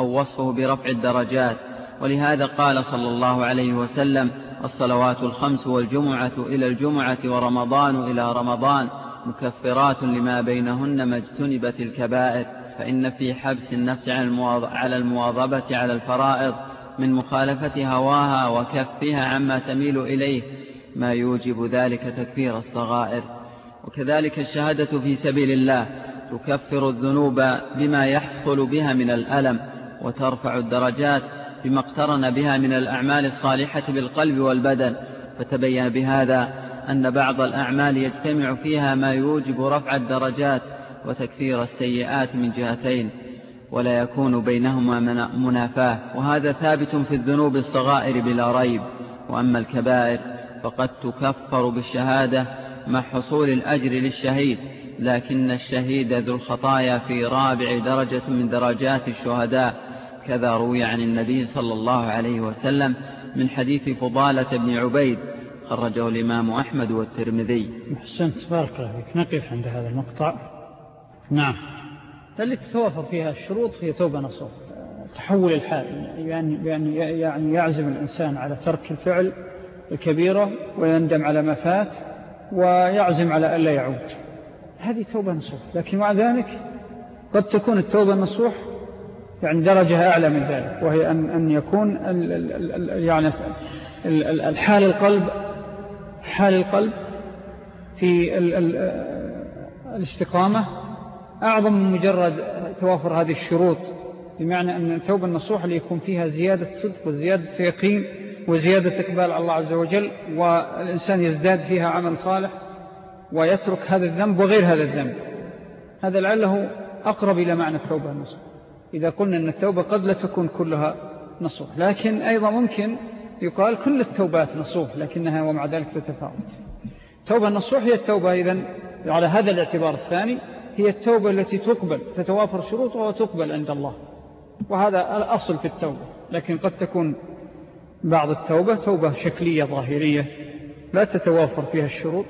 أو وصفه برفع الدرجات. ولهذا قال صلى الله عليه وسلم الصلوات الخمس والجمعة إلى الجمعة ورمضان إلى رمضان مكفرات لما بينهن ما اجتنبت الكبائر. فإن في حبس النفس على المواظبة على الفرائض من مخالفة هواها وكفها عما تميل إليه ما يوجب ذلك تكفير الصغائر. وكذلك الشهادة في سبيل الله تكفر الذنوب بما يحصل بها من الألم وترفع الدرجات بما اقترن بها من الأعمال الصالحة بالقلب والبدن. فتبين بهذا أن بعض الأعمال يجتمع فيها ما يوجب رفع الدرجات وتكفير السيئات من جهتين. ولا يكون بينهما منافاة. وهذا ثابت في الذنوب الصغائر بلا ريب. وأما الكبائر فقد تكفر بالشهادة مع حصول الأجر للشهيد. لكن الشهيد ذو الخطايا في رابع درجة من درجات الشهداء. كذا روي عن النبي صلى الله عليه وسلم من حديث فضالة بن عبيد. خرجه الإمام أحمد والترمذي. محسنت بارك الله فيك. نقف عند هذا المقطع. نعم. التي تتوافر فيها الشروط هي توبة نصوح. تحول الحال يعني, يعني, يعني يعزم الإنسان على ترك الفعل الكبيرة ويندم على ما فات ويعزم على ألا يعود. هذه توبة نصوح. لكن مع ذلك قد تكون التوبة النصوح يعني درجة أعلى من ذلك وهي أن, أن يكون ال ال ال يعني الحال القلب حال القلب في ال ال الاستقامة أعظم من مجرد توافر هذه الشروط بمعنى أن التوبة النصوح اللي يكون فيها زيادة صدق وزيادة يقين وزيادة إقبال على الله عز وجل والإنسان يزداد فيها عمل صالح ويترك هذا الذنب وغير هذا الذنب. هذا لعله أقرب إلى معنى التوبة النصوح. إذا قلنا أن التوبة قد لا تكون كلها نصوح لكن أيضا ممكن يقال كل التوبات نصوح لكنها ومع ذلك تتفاوت. توبة النصوح هي التوبة إذن على هذا الاعتبار الثاني. هي التوبة التي تقبل تتوافر شروطها وتقبل عند الله. وهذا الأصل في التوبة. لكن قد تكون بعض التوبة توبة شكلية ظاهرية لا تتوافر فيها الشروط.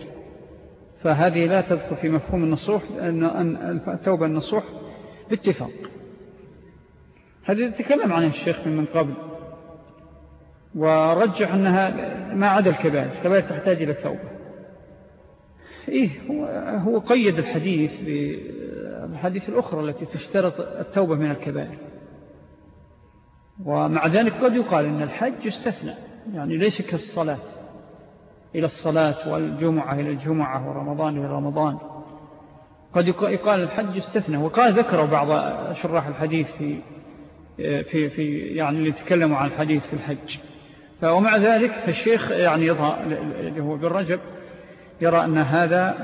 فهذه لا تدخل في مفهوم النصوح أن التوبة النصوح باتفاق. هذه تتكلم عنها الشيخ من قبل. ورجح أنها ما عدا الكبائر. الكبائر تحتاج إلى التوبة إيه هو, قيد الحديث بالحديث الأخرى التي تشترط التوبة من الكبائر. ومع ذلك قد يقال أن الحج استثنى يعني ليس كالصلاة. إلى الصلاة والجمعة إلى الجمعة ورمضان إلى رمضان. قد يقال الحج استثنى. وقال ذكروا بعض شراح الحديث في في في يعني اللي تكلموا عن الحديث في الحج. ومع ذلك فالشيخ يعني يظهر اللي هو بالرجب يرى أن هذا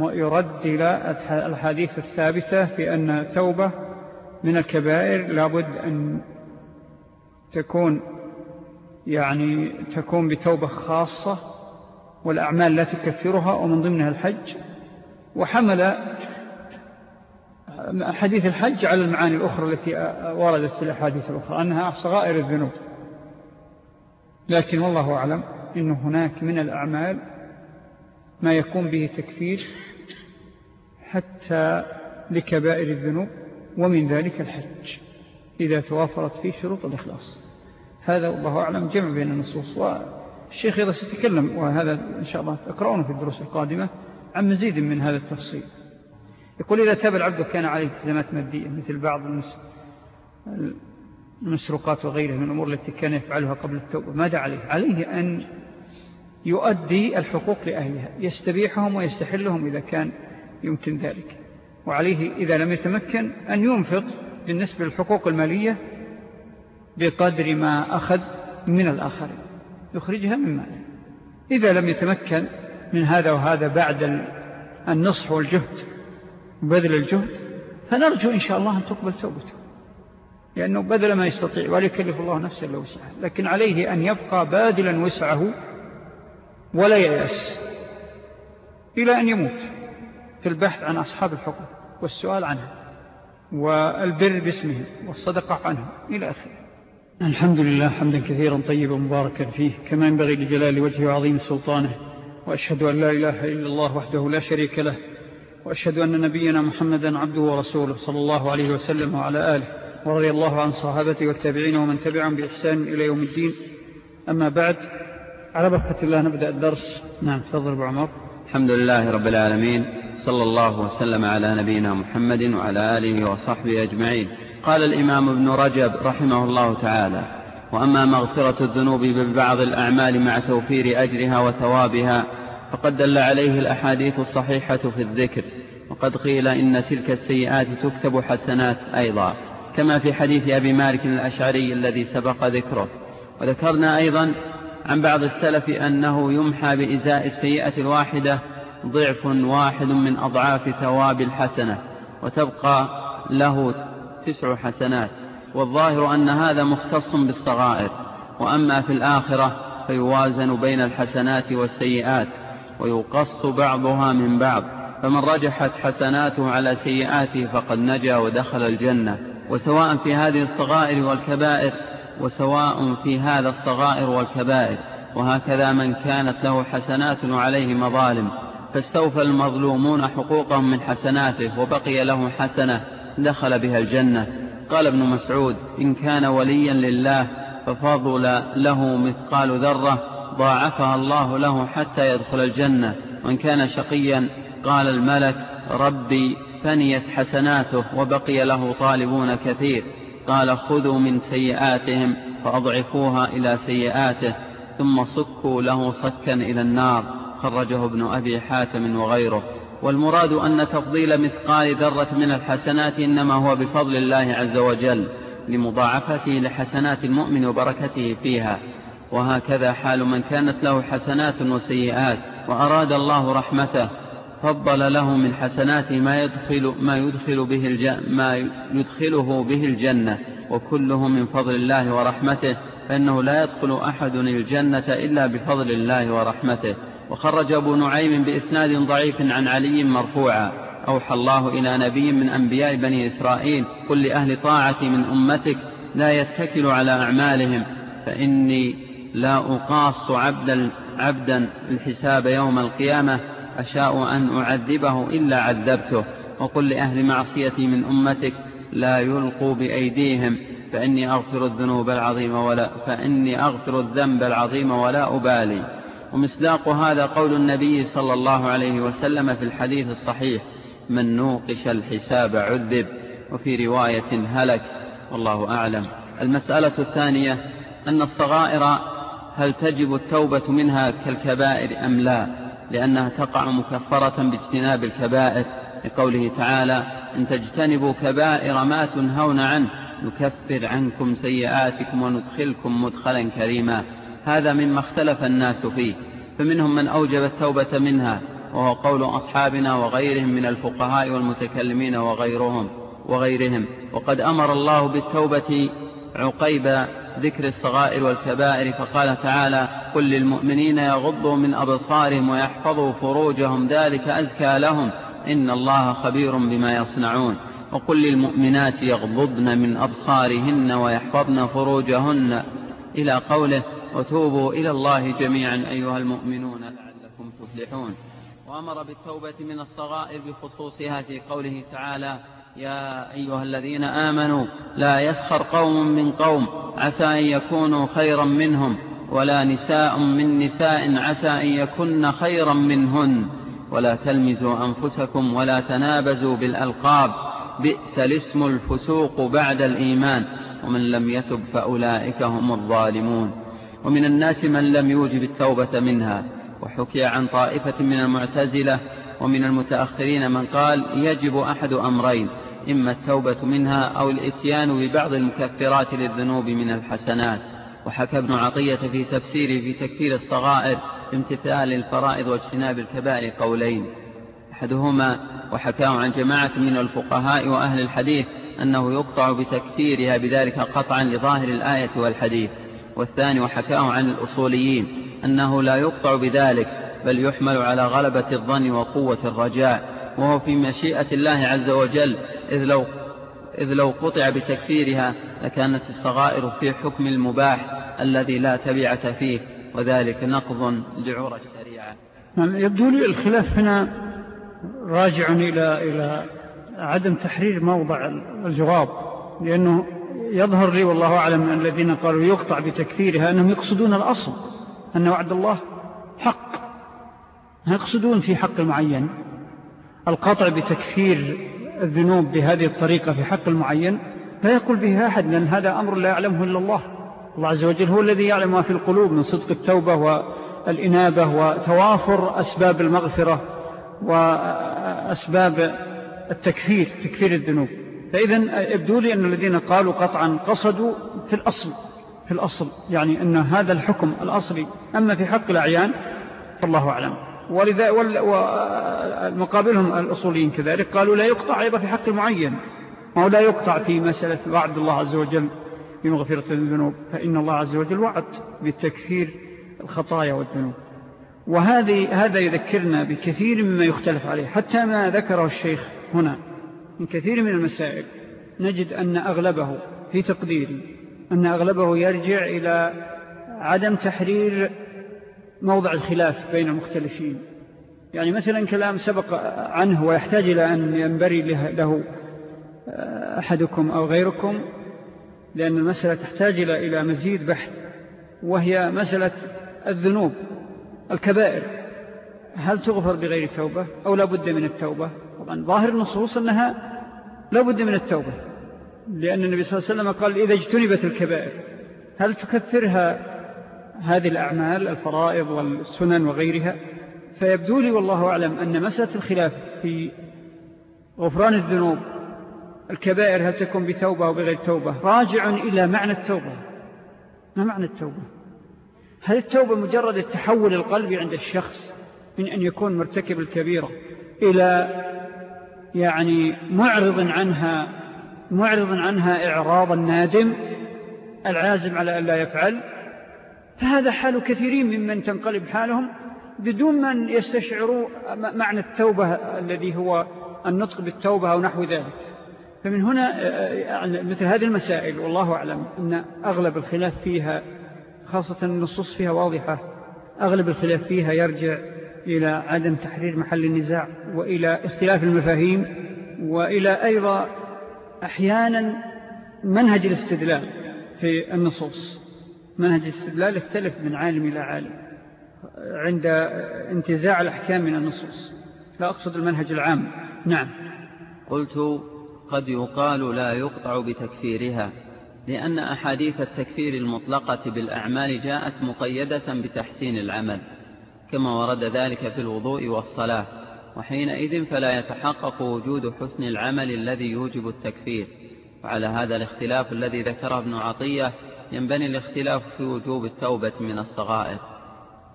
يرد إلى الحديث الثابتة في أن التوبة من الكبائر لابد أن تكون يعني تكون بتوبة خاصة والأعمال لا تكفرها ومن ضمنها الحج. وحمل حديث الحج على المعاني الأخرى التي وردت في الأحاديث الأخرى أنها صغائر الذنوب. لكن والله أعلم إن هناك من الأعمال ما يكون به تكفير حتى لكبائر الذنوب ومن ذلك الحج إذا توافرت فيه شروط الإخلاص. هذا والله أعلم جمع بين النصوص. والشيخ إذا ستكلم وهذا إن شاء الله أقرأونه في الدروس القادمة عن مزيد من هذا التفصيل. يقول إذا تاب العبد كان عليه التزامات مادية مثل بعض المسرقات وغيرها من الأمور التي كان يفعلها قبل التوبة ماذا عليه؟ عليه أن يؤدي الحقوق لأهلها يستبيحهم ويستحلهم إذا كان يمكن ذلك. وعليه إذا لم يتمكن أن ينفق بالنسبة للحقوق المالية بقدر ما أخذ من الآخرين يخرجها من ماله. إذا لم يتمكن من هذا وهذا بعد النصح والجهد وبذل الجهد فنرجو إن شاء الله أن تقبل توبته. لأنه بذل ما يستطيع ولا يكلف الله نفسه إلا وسعه لكن عليه أن يبقى بادلا وسعه ولا ييأس إلى أن يموت في البحث عن أصحاب الحقوق والسؤال عنها والبر باسمهم والصدقة عنهم إلى آخره. الحمد لله حمدا كثيرا طيبا مباركا فيه كما ينبغي لجلال وجهه وعظيم سلطانه وأشهد أن لا إله إلا الله وحده لا شريك له وأشهد أن نبينا محمدا عبده ورسوله صلى الله عليه وسلم وعلى آله ورضي الله عن صحابته والتابعين ومن تبعهم بإحسان إلى يوم الدين. أما بعد على بركة الله نبدأ الدرس. نعم تفضل أبو عمر. الحمد لله رب العالمين صلى الله وسلم على نبينا محمد وعلى آله وصحبه أجمعين. قال الإمام ابن رجب رحمه الله تعالى وأما مغفرة الذنوب ببعض الأعمال مع توفير أجرها وثوابها فقد دل عليه الأحاديث الصحيحة في الذكر. وقد قيل إن تلك السيئات تكتب حسنات أيضا كما في حديث أبي مالك الأشعري الذي سبق ذكره. وذكرنا أيضا عن بعض السلف أنه يمحى بإزاء السيئة الواحدة ضعف واحد من أضعاف ثواب الحسنة وتبقى له تسع حسنات. والظاهر أن هذا مختص بالصغائر وأما في الآخرة فيوازن بين الحسنات والسيئات ويقص بعضها من بعض. فمن رجحت حسناته على سيئاته فقد نجا ودخل الجنة. وسواء في هذه الصغائر والكبائر وسواء في هذا الصغائر والكبائر وهكذا من كانت له حسنات وعليه مظالم. فاستوفى المظلومون حقوقهم من حسناته وبقي له حسنة دخل بها الجنة. قال ابن مسعود إن كان وليا لله ففضل له مثقال ذرة ضاعفها الله له حتى يدخل الجنة. وإن كان شقيا قال الملك ربي فنيت حسناته وبقي له طالبون كثير. قال خذوا من سيئاتهم فأضعفوها إلى سيئاته ثم صكوا له صكا إلى النار خرجه ابن أبي حاتم وغيره. والمراد أن تفضيل مثقال ذرة من الحسنات إنما هو بفضل الله عز وجل لمضاعفته لحسنات المؤمن وبركته فيها. وهكذا حال من كانت له حسنات وسيئات وأراد الله رحمته فضل له من حسناته ما يدخل, ما يدخل, به ما يدخله به الجنة وكله من فضل الله ورحمته فإنه لا يدخل أحد الجنة إلا بفضل الله ورحمته. وخرج أبو نعيم بإسناد ضعيف عن علي مرفوعا. أوحى الله إلى نبي من أنبياء بني إسرائيل قل لأهل طاعة من أمتك لا يتكل على أعمالهم فإني لا أقاص عبدا, عبدا الحساب يوم القيامة أشاء أن أعذبه إلا عذبته. وقل لأهل معصيتي من أمتك لا يلقوا بأيديهم. فإني أغفر الذنوب العظيم ولا فإني أغفر الذنب العظيم ولا أبالي. ومصداق هذا قول النبي صلى الله عليه وسلم في الحديث الصحيح من نوقش الحساب عذب. وفي رواية هلك. والله أعلم. المسألة الثانية أن الصغائر هل تجب التوبة منها كالكبائر أم لا؟ لأنها تقع مكفرة باجتناب الكبائر لقوله تعالى إن تجتنبوا كبائر ما تنهون عنه نكفر عنكم سيئاتكم وندخلكم مدخلا كريما. هذا مما اختلف الناس فيه فمنهم من أوجب التوبة منها وهو قول أصحابنا وغيرهم من الفقهاء والمتكلمين وغيرهم وغيرهم. وقد أمر الله بالتوبة عقيب ذكر الصغائر والكبائر فقال تعالى قل للمؤمنين يغضوا من أبصارهم ويحفظوا فروجهم ذلك أزكى لهم إن الله خبير بما يصنعون وقل للمؤمنات يغضضن من أبصارهن ويحفظن فروجهن إلى قوله وتوبوا إلى الله جميعا أيها المؤمنون لعلكم تفلحون وأمر بالتوبة من الصغائر بخصوصها في قوله تعالى يا أيها الذين آمنوا لا يسخر قوم من قوم عسى أن يكونوا خيرا منهم ولا نساء من نساء عسى أن يكن خيرا منهن. ولا تلمزوا أنفسكم ولا تنابزوا بالألقاب بئس الاسم الفسوق بعد الإيمان. ومن لم يتب فأولئك هم الظالمون. ومن الناس من لم يوجب التوبة منها. وحكي عن طائفة من المعتزلة ومن المتأخرين من قال يجب أحد أمرين إما التوبة منها أو الإتيان ببعض المكفرات للذنوب من الحسنات. وحكى ابن عطية في تفسيره في تكفير الصغائر امتثال الفرائض واجتناب الكبائر قولين. أحدهما وحكاه عن جماعة من الفقهاء وأهل الحديث أنه يقطع بتكفيرها بذلك قطعا لظاهر الآية والحديث. والثاني وحكاه عن الأصوليين أنه لا يقطع بذلك بل يحمل على غلبة الظن وقوة الرجاء. وهو في مشيئة الله عز وجل إذ لو, إذ لو قطع بتكفيرها لكانت الصغائر في حكم المباح الذي لا تبعة فيه وذلك نقض لعرى الشريعة. نعم، يبدو لي الخلاف هنا راجع إلى, إلى عدم تحرير موضع الجواب لأنه يظهر لي والله أعلم أن الذين قالوا يقطع بتكفيرها أنهم يقصدون الأصل أن وعد الله حق يقصدون في حق المعين القطع بتكفير الذنوب بهذه الطريقة في حق المعين لا يقول به أحد لأن هذا أمر لا يعلمه إلا الله. الله عز وجل هو الذي يعلم ما في القلوب من صدق التوبة والإنابة وتوافر أسباب المغفرة وأسباب التكفير تكفير الذنوب. فإذا يبدو لي أن الذين قالوا قطعا قصدوا في الأصل في الأصل يعني أن هذا الحكم الأصلي. أما في حق الأعيان فالله أعلم. ولذا ومقابلهم الأصوليين كذلك قالوا لا يقطع أيضا في حق المعين. أو لا يقطع في مسألة وعد الله عز وجل بمغفرة الذنوب فإن الله عز وجل وعد بالتكفير الخطايا والذنوب. وهذه هذا يذكرنا بكثير مما يختلف عليه. حتى ما ذكره الشيخ هنا من كثير من المسائل نجد أن أغلبه في تقديري أن أغلبه يرجع إلى عدم تحرير موضع الخلاف بين المختلفين. يعني مثلا كلام سبق عنه ويحتاج إلى أن ينبري له أحدكم أو غيركم لأن المسألة تحتاج إلى مزيد بحث وهي مسألة الذنوب الكبائر. هل تغفر بغير توبة أو لا بد من التوبة؟ طبعا ظاهر النصوص أنها لا بد من التوبة لأن النبي صلى الله عليه وسلم قال إذا اجتنبت الكبائر هل تكثرها هذه الأعمال الفرائض والسنن وغيرها فيبدو لي والله أعلم أن مسألة الخلاف في غفران الذنوب الكبائر هل تكون بتوبة أو بغير توبة راجع إلى معنى التوبة. ما معنى التوبة؟ هل التوبة مجرد التحول القلبي عند الشخص من أن يكون مرتكب الكبيرة إلى يعني معرض عنها معرض عنها إعراض النادم العازم على أن لا يفعل؟ فهذا حال كثيرين ممن تنقلب حالهم بدون من يستشعروا معنى التوبة الذي هو النطق بالتوبة أو نحو ذلك. فمن هنا مثل هذه المسائل والله أعلم أن أغلب الخلاف فيها خاصة النصوص فيها واضحة أغلب الخلاف فيها يرجع إلى عدم تحرير محل النزاع وإلى اختلاف المفاهيم وإلى أيضا أحيانا منهج الاستدلال في النصوص. منهج الاستدلال يختلف من عالم إلى عالم. عند انتزاع الأحكام من النصوص. لا أقصد المنهج العام. نعم. قلت قد يقال لا يقطع بتكفيرها لأن أحاديث التكفير المطلقة بالأعمال جاءت مقيدة بتحسين العمل كما ورد ذلك في الوضوء والصلاة وحينئذ فلا يتحقق وجود حسن العمل الذي يوجب التكفير. وعلى هذا الاختلاف الذي ذكره ابن عطية ينبني الاختلاف في وجوب التوبة من الصغائر.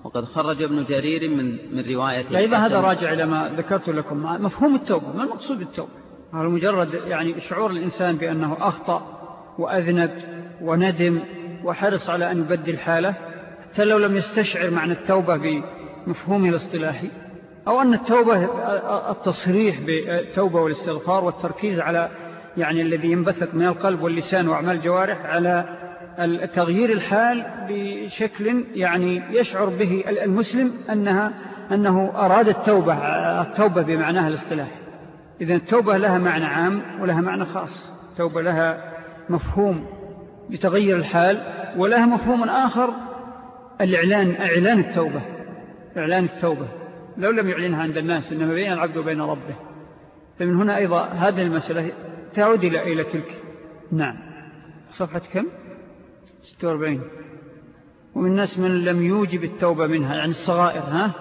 وقد خرج ابن جرير من, من رواية أيضا هذا راجع إلى ما ذكرت لكم. مفهوم التوبة. ما المقصود بالتوبة؟ هذا مجرد يعني شعور الإنسان بأنه أخطأ وأذنب وندم وحرص على أن يبدل حاله حتى لو لم يستشعر معنى التوبة بمفهومه الاصطلاحي أو أن التوبة التصريح بالتوبة والاستغفار والتركيز على يعني الذي ينبثق من القلب واللسان وأعمال الجوارح على تغيير الحال بشكل يعني يشعر به المسلم أنها أنه أراد التوبة التوبة بمعناها الاصطلاحي إذن التوبة لها معنى عام ولها معنى خاص. التوبة لها مفهوم بتغير الحال ولها مفهوم آخر الإعلان إعلان التوبة. إعلان التوبة. لو لم يعلنها عند الناس إنما بين العبد وبين ربه. فمن هنا أيضا هذه المسألة تعود إلى تلك. نعم. صفحة كم؟ 46 ومن الناس من لم يوجب التوبة منها يعني الصغائر ها؟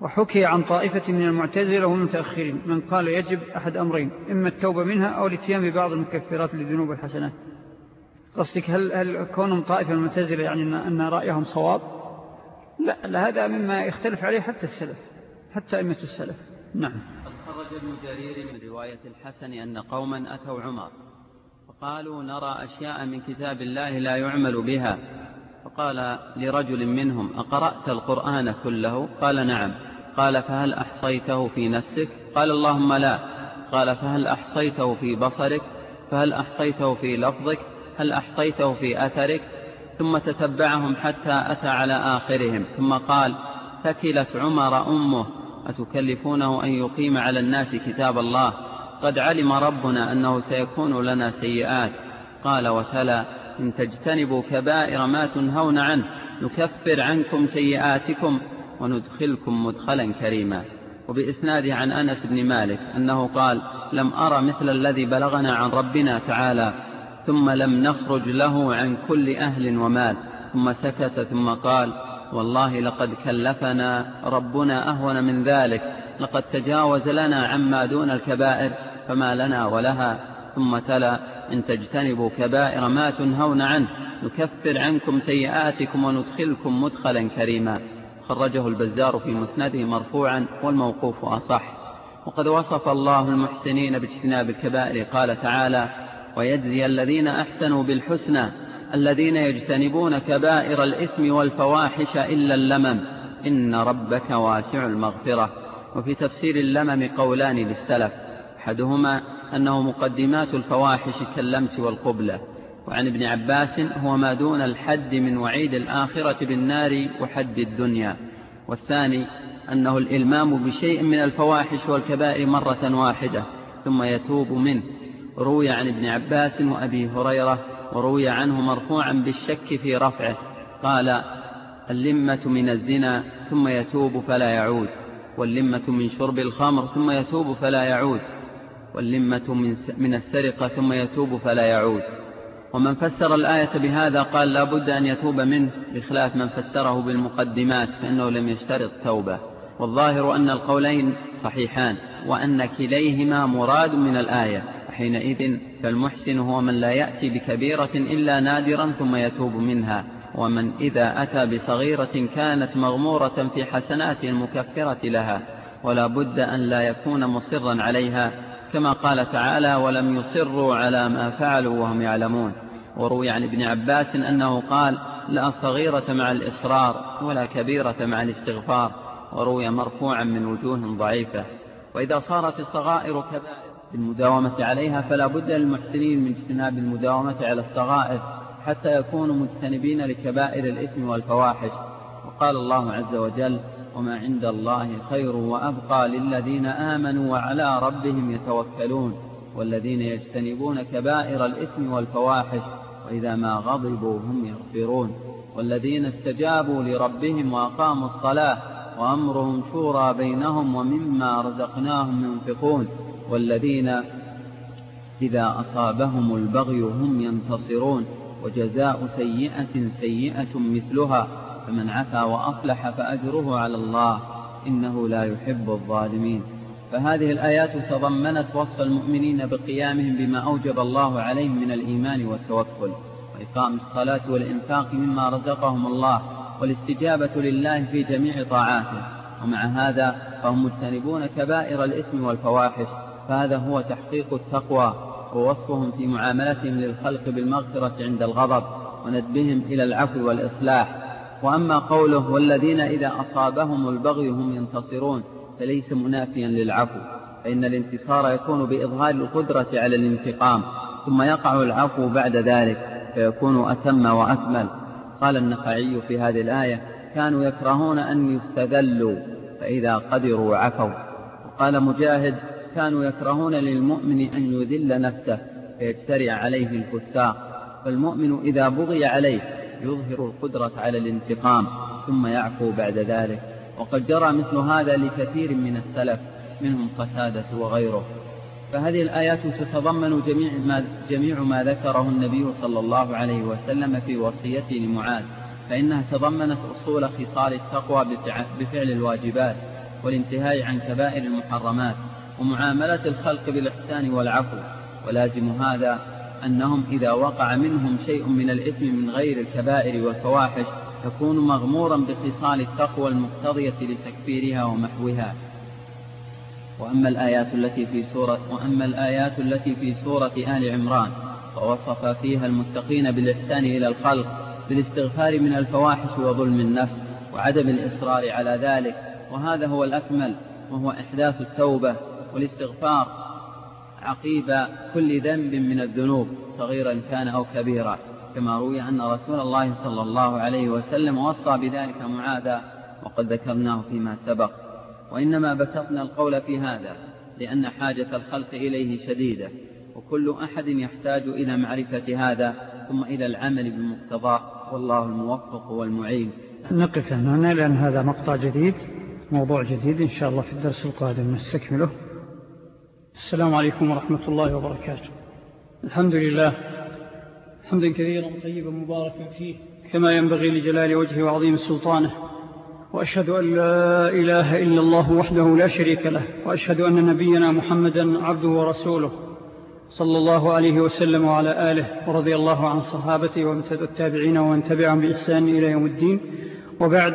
وحكي عن طائفة من المعتزلة والمتأخرين من قال يجب أحد أمرين إما التوبة منها أو الاتيام ببعض المكفرات للذنوب والحسنات قصدك هل, هل كونهم طائفة المعتزلة يعني أن رأيهم صواب؟ لا, لا هذا مما يختلف عليه حتى السلف حتى أئمة السلف. نعم. خرج ابن جرير من رواية الحسن أن قوما أتوا عمر. فقالوا نرى أشياء من كتاب الله لا يعمل بها. فقال لرجل منهم أقرأت القرآن كله؟ قال نعم. قال فهل أحصيته في نفسك؟ قال اللهم لا. قال فهل أحصيته في بصرك؟ فهل أحصيته في لفظك؟ هل أحصيته في أثرك؟ ثم تتبعهم حتى أتى على آخرهم. ثم قال ثكلت عمر أمه. أتكلفونه أن يقيم على الناس كتاب الله؟ قد علم ربنا أنه سيكون لنا سيئات. قال وتلا إن تجتنبوا كبائر ما تنهون عنه نكفر عنكم سيئاتكم وندخلكم مدخلا كريما. وبإسناد عن أنس بن مالك أنه قال لم أرى مثل الذي بلغنا عن ربنا تعالى ثم لم نخرج له عن كل أهل ومال. ثم سكت ثم قال والله لقد كلفنا ربنا أهون من ذلك لقد تجاوز لنا عما دون الكبائر. فما لنا ولها ثم تلا إن تجتنبوا كبائر ما تنهون عنه نكفر عنكم سيئاتكم وندخلكم مدخلا كريما. خرجه البزار في مسنده مرفوعا والموقوف أصح. وقد وصف الله المحسنين باجتناب الكبائر قال تعالى ويجزي الذين أحسنوا بالحسنى الذين يجتنبون كبائر الإثم والفواحش إلا اللمم. إن ربك واسع المغفرة. وفي تفسير اللمم قولان للسلف أحدهما أنه مقدمات الفواحش كاللمس والقبلة وعن ابن عباس هو ما دون الحد من وعيد الآخرة بالنار وحد الدنيا والثاني أنه الإلمام بشيء من الفواحش والكبائر مرة واحدة ثم يتوب منه. روي عن ابن عباس وأبي هريرة وروي عنه مرفوعا بالشك في رفعه قال اللمة من الزنا ثم يتوب فلا يعود واللمة من شرب الخمر ثم يتوب فلا يعود واللمة من, السرقة ثم يتوب فلا يعود. ومن فسر الآية بهذا قال لا بد أن يتوب منه بخلاف من فسره بالمقدمات فإنه لم يشترط توبة. والظاهر أن القولين صحيحان وأن كليهما مراد من الآية. حينئذ فالمحسن هو من لا يأتي بكبيرة إلا نادرا ثم يتوب منها. ومن إذا أتى بصغيرة كانت مغمورة في حسنات المكفرة لها. ولا بد أن لا يكون مصرا عليها كما قال تعالى ولم يصروا على ما فعلوا وهم يعلمون وروي عن ابن عباس أنه قال لا صغيرة مع الإصرار ولا كبيرة مع الاستغفار وروي مرفوعا من وجوه ضعيفة. وإذا صارت الصغائر كبائر بالمداومة عليها فلا بد للمحسنين من اجتناب المداومة على الصغائر حتى يكونوا مجتنبين لكبائر الإثم والفواحش. وقال الله عز وجل وما عند الله خير وأبقى للذين آمنوا وعلى ربهم يتوكلون والذين يجتنبون كبائر الإثم والفواحش وإذا ما غضبوا هم يغفرون والذين استجابوا لربهم وأقاموا الصلاة وأمرهم شورى بينهم ومما رزقناهم ينفقون والذين إذا أصابهم البغي هم ينتصرون وجزاء سيئة سيئة مثلها فمن عفا وأصلح فأجره على الله إنه لا يحب الظالمين. فهذه الآيات تضمنت وصف المؤمنين بقيامهم بما أوجب الله عليهم من الإيمان والتوكل وإقام الصلاة والإنفاق مما رزقهم الله والاستجابة لله في جميع طاعاته. ومع هذا فهم مجتنبون كبائر الإثم والفواحش فهذا هو تحقيق التقوى ووصفهم في معاملتهم للخلق بالمغفرة عند الغضب وندبهم إلى العفو والإصلاح. وأما قوله والذين إذا أصابهم البغي هم ينتصرون فليس منافيا للعفو فإن الانتصار يكون بإظهار القدرة على الانتقام ثم يقع العفو بعد ذلك فيكون أتم وأكمل. قال النخعي في هذه الآية كانوا يكرهون أن يستذلوا فإذا قدروا عفوا. وقال مجاهد كانوا يكرهون للمؤمن أن يذل نفسه فيجترئ عليه الفساق فالمؤمن إذا بغي عليه يظهر القدرة على الانتقام ثم يعفو بعد ذلك. وقد جرى مثل هذا لكثير من السلف منهم قتادة وغيره. فهذه الآيات تتضمن جميع ما, جميع ما ذكره النبي صلى الله عليه وسلم في وصيته لمعاذ فإنها تضمنت أصول خصال التقوى بفعل الواجبات والانتهاء عن كبائر المحرمات ومعاملة الخلق بالإحسان والعفو. ولازم هذا أنهم إذا وقع منهم شيء من الإثم من غير الكبائر والفواحش تكون مغمورا بخصال التقوى المقتضية لتكفيرها ومحوها. وأما الآيات التي في سورة وأما الآيات التي في سورة آل عمران فوصف فيها المتقين بالإحسان إلى الخلق بالاستغفار من الفواحش وظلم النفس وعدم الإصرار على ذلك. وهذا هو الأكمل وهو إحداث التوبة والاستغفار. عقيب كل ذنب من الذنوب صغيرا كان أو كبيرا. كما روي أن رسول الله صلى الله عليه وسلم وصى بذلك معاذا وقد ذكرناه فيما سبق. وإنما بسطنا القول في هذا لأن حاجة الخلق إليه شديدة وكل أحد يحتاج إلى معرفة هذا ثم إلى العمل بمقتضاه والله الموفق والمعين. نقف هنا لأن هذا مقطع جديد موضوع جديد إن شاء الله في الدرس القادم. نستكمله. السلام عليكم ورحمة الله وبركاته. الحمد لله. حمدا كثيرا طيبا مباركا فيه كما ينبغي لجلال وجهه وعظيم سلطانه. وأشهد أن لا إله إلا الله وحده لا شريك له وأشهد أن نبينا محمدا عبده ورسوله صلى الله عليه وسلم وعلى آله ورضي الله عن صحابته التابعين ومن تبعهم بإحسان إلى يوم الدين. وبعد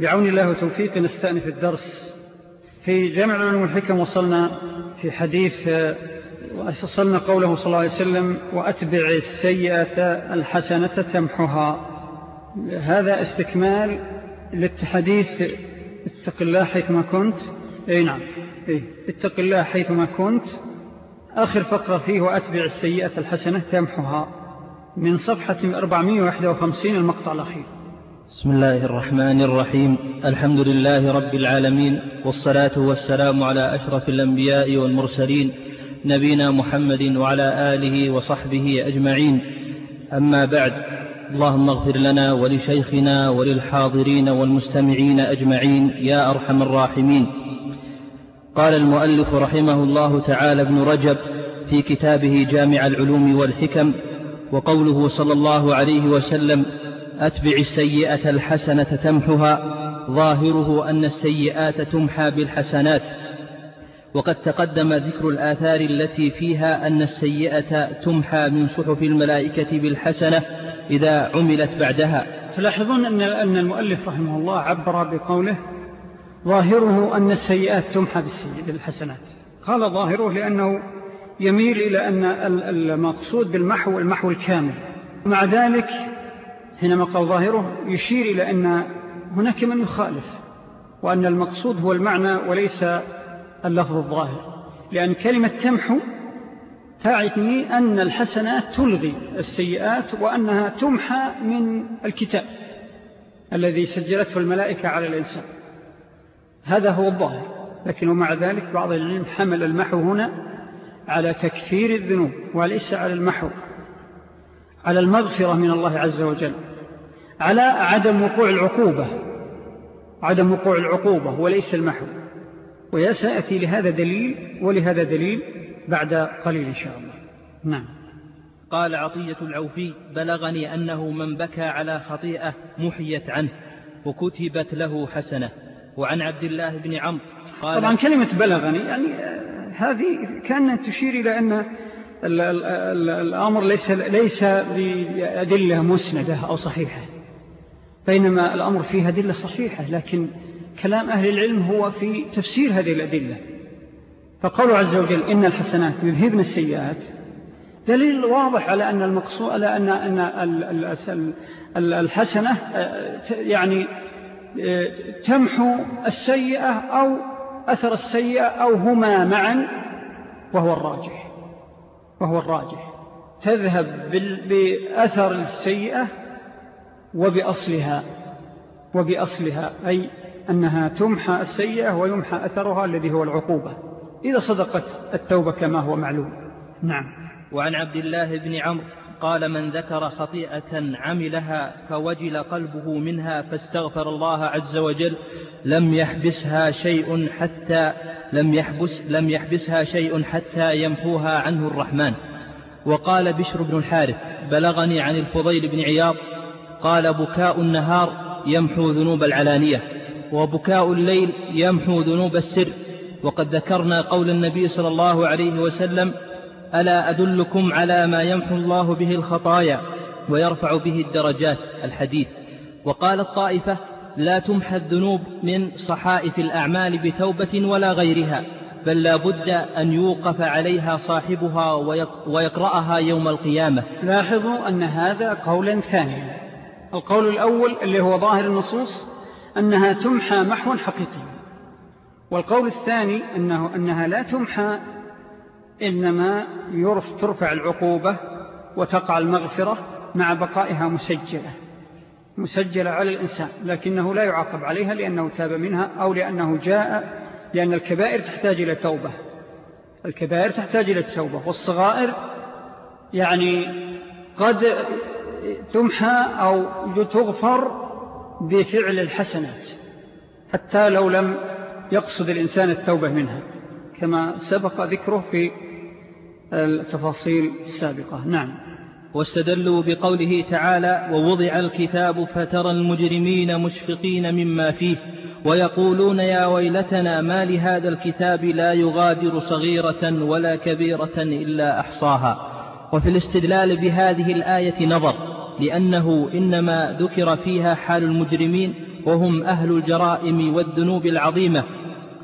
بعون الله وتوفيق نستأنف الدرس. في جامع العلوم الحكم وصلنا في حديث وصلنا قوله صلى الله عليه وسلم وأتبع السيئة الحسنة تمحها. هذا استكمال للحديث اتق الله حيثما كنت. أي نعم. أي. اتق الله حيثما كنت. آخر فقرة فيه وأتبع السيئة الحسنة تمحها. من صفحة 451 المقطع الأخير. بسم الله الرحمن الرحيم. الحمد لله رب العالمين والصلاة والسلام على أشرف الأنبياء والمرسلين نبينا محمد وعلى آله وصحبه أجمعين. أما بعد اللهم اغفر لنا ولشيخنا وللحاضرين والمستمعين أجمعين يا أرحم الراحمين. قال المؤلف رحمه الله تعالى ابن رجب في كتابه جامع العلوم والحكم وقوله صلى الله عليه وسلم أتبع السيئة الحسنة تمحها ظاهره أن السيئات تمحى بالحسنات. وقد تقدم ذكر الآثار التي فيها أن السيئة تمحى من صحف الملائكة بالحسنة إذا عملت بعدها. تلاحظون أن أن المؤلف رحمه الله عبر بقوله ظاهره أن السيئات تمحى بالحسنات. قال ظاهره لأنه يميل إلى أن المقصود بالمحو المحو الكامل. مع ذلك حينما قال ظاهره يشير إلى أن هناك من يخالف وأن المقصود هو المعنى وليس اللفظ الظاهر. لأن كلمة تمحو تعني أن الحسنات تلغي السيئات وأنها تمحى من الكتاب الذي سجلته الملائكة على الإنسان. هذا هو الظاهر. لكن ومع ذلك بعض العلم حمل المحو هنا على تكفير الذنوب وليس على المحو على المغفرة من الله عز وجل. على عدم وقوع العقوبة. عدم وقوع العقوبة وليس المحو. ويسأتي لهذا دليل ولهذا دليل بعد قليل إن شاء الله. نعم. قال عطية العوفي بلغني أنه من بكى على خطيئة محيت عنه وكتبت له حسنة. وعن عبد الله بن عمرو قال طبعا كلمة بلغني يعني هذه كانت تشير إلى أن الأمر ليس, ليس بأدلة مسندة أو صحيحة. بينما الأمر فيها أدلة صحيحة لكن كلام أهل العلم هو في تفسير هذه الأدلة. فقالوا عز وجل إن الحسنات يذهبن السيئات دليل واضح على أن المقصود على أن, أن الحسنة يعني تمحو السيئة أو أثر السيئة أو هما معا وهو الراجح. وهو الراجح. تذهب بأثر السيئة وبأصلها وبأصلها أي أنها تمحى السيئة ويمحى أثرها الذي هو العقوبة. إذا صدقت التوبة كما هو معلوم. نعم. وعن عبد الله بن عمرو قال من ذكر خطيئة عملها فوجل قلبه منها فاستغفر الله عز وجل لم يحبسها شيء حتى لم يحبس لم يحبسها شيء حتى يمحوها عنه الرحمن. وقال بشر بن الحارث بلغني عن الفضيل بن عياض قال بكاء النهار يمحو ذنوب العلانية وبكاء الليل يمحو ذنوب السر. وقد ذكرنا قول النبي صلى الله عليه وسلم ألا أدلكم على ما يمحو الله به الخطايا ويرفع به الدرجات الحديث. وقال الطائفة لا تمحى الذنوب من صحائف الأعمال بتوبة ولا غيرها بل لا بد أن يوقف عليها صاحبها ويقرأها يوم القيامة. لاحظوا أن هذا قولا ثانيا. القول الأول اللي هو ظاهر النصوص أنها تمحى محوا حقيقي والقول الثاني أنه أنها لا تمحى إنما يرف ترفع العقوبة وتقع المغفرة مع بقائها مسجلة. مسجلة على الإنسان لكنه لا يعاقب عليها لأنه تاب منها أو لأنه جاء لأن الكبائر تحتاج إلى توبة. الكبائر تحتاج إلى التوبة والصغائر يعني قد تمحى أو تغفر بفعل الحسنات حتى لو لم يقصد الإنسان التوبة منها كما سبق ذكره في التفاصيل السابقة. نعم. واستدلوا بقوله تعالى ووضع الكتاب فترى المجرمين مشفقين مما فيه ويقولون يا ويلتنا ما لهذا الكتاب لا يغادر صغيرة ولا كبيرة إلا أحصاها. وفي الاستدلال بهذه الآية نظر لأنه إنما ذكر فيها حال المجرمين وهم أهل الجرائم والذنوب العظيمة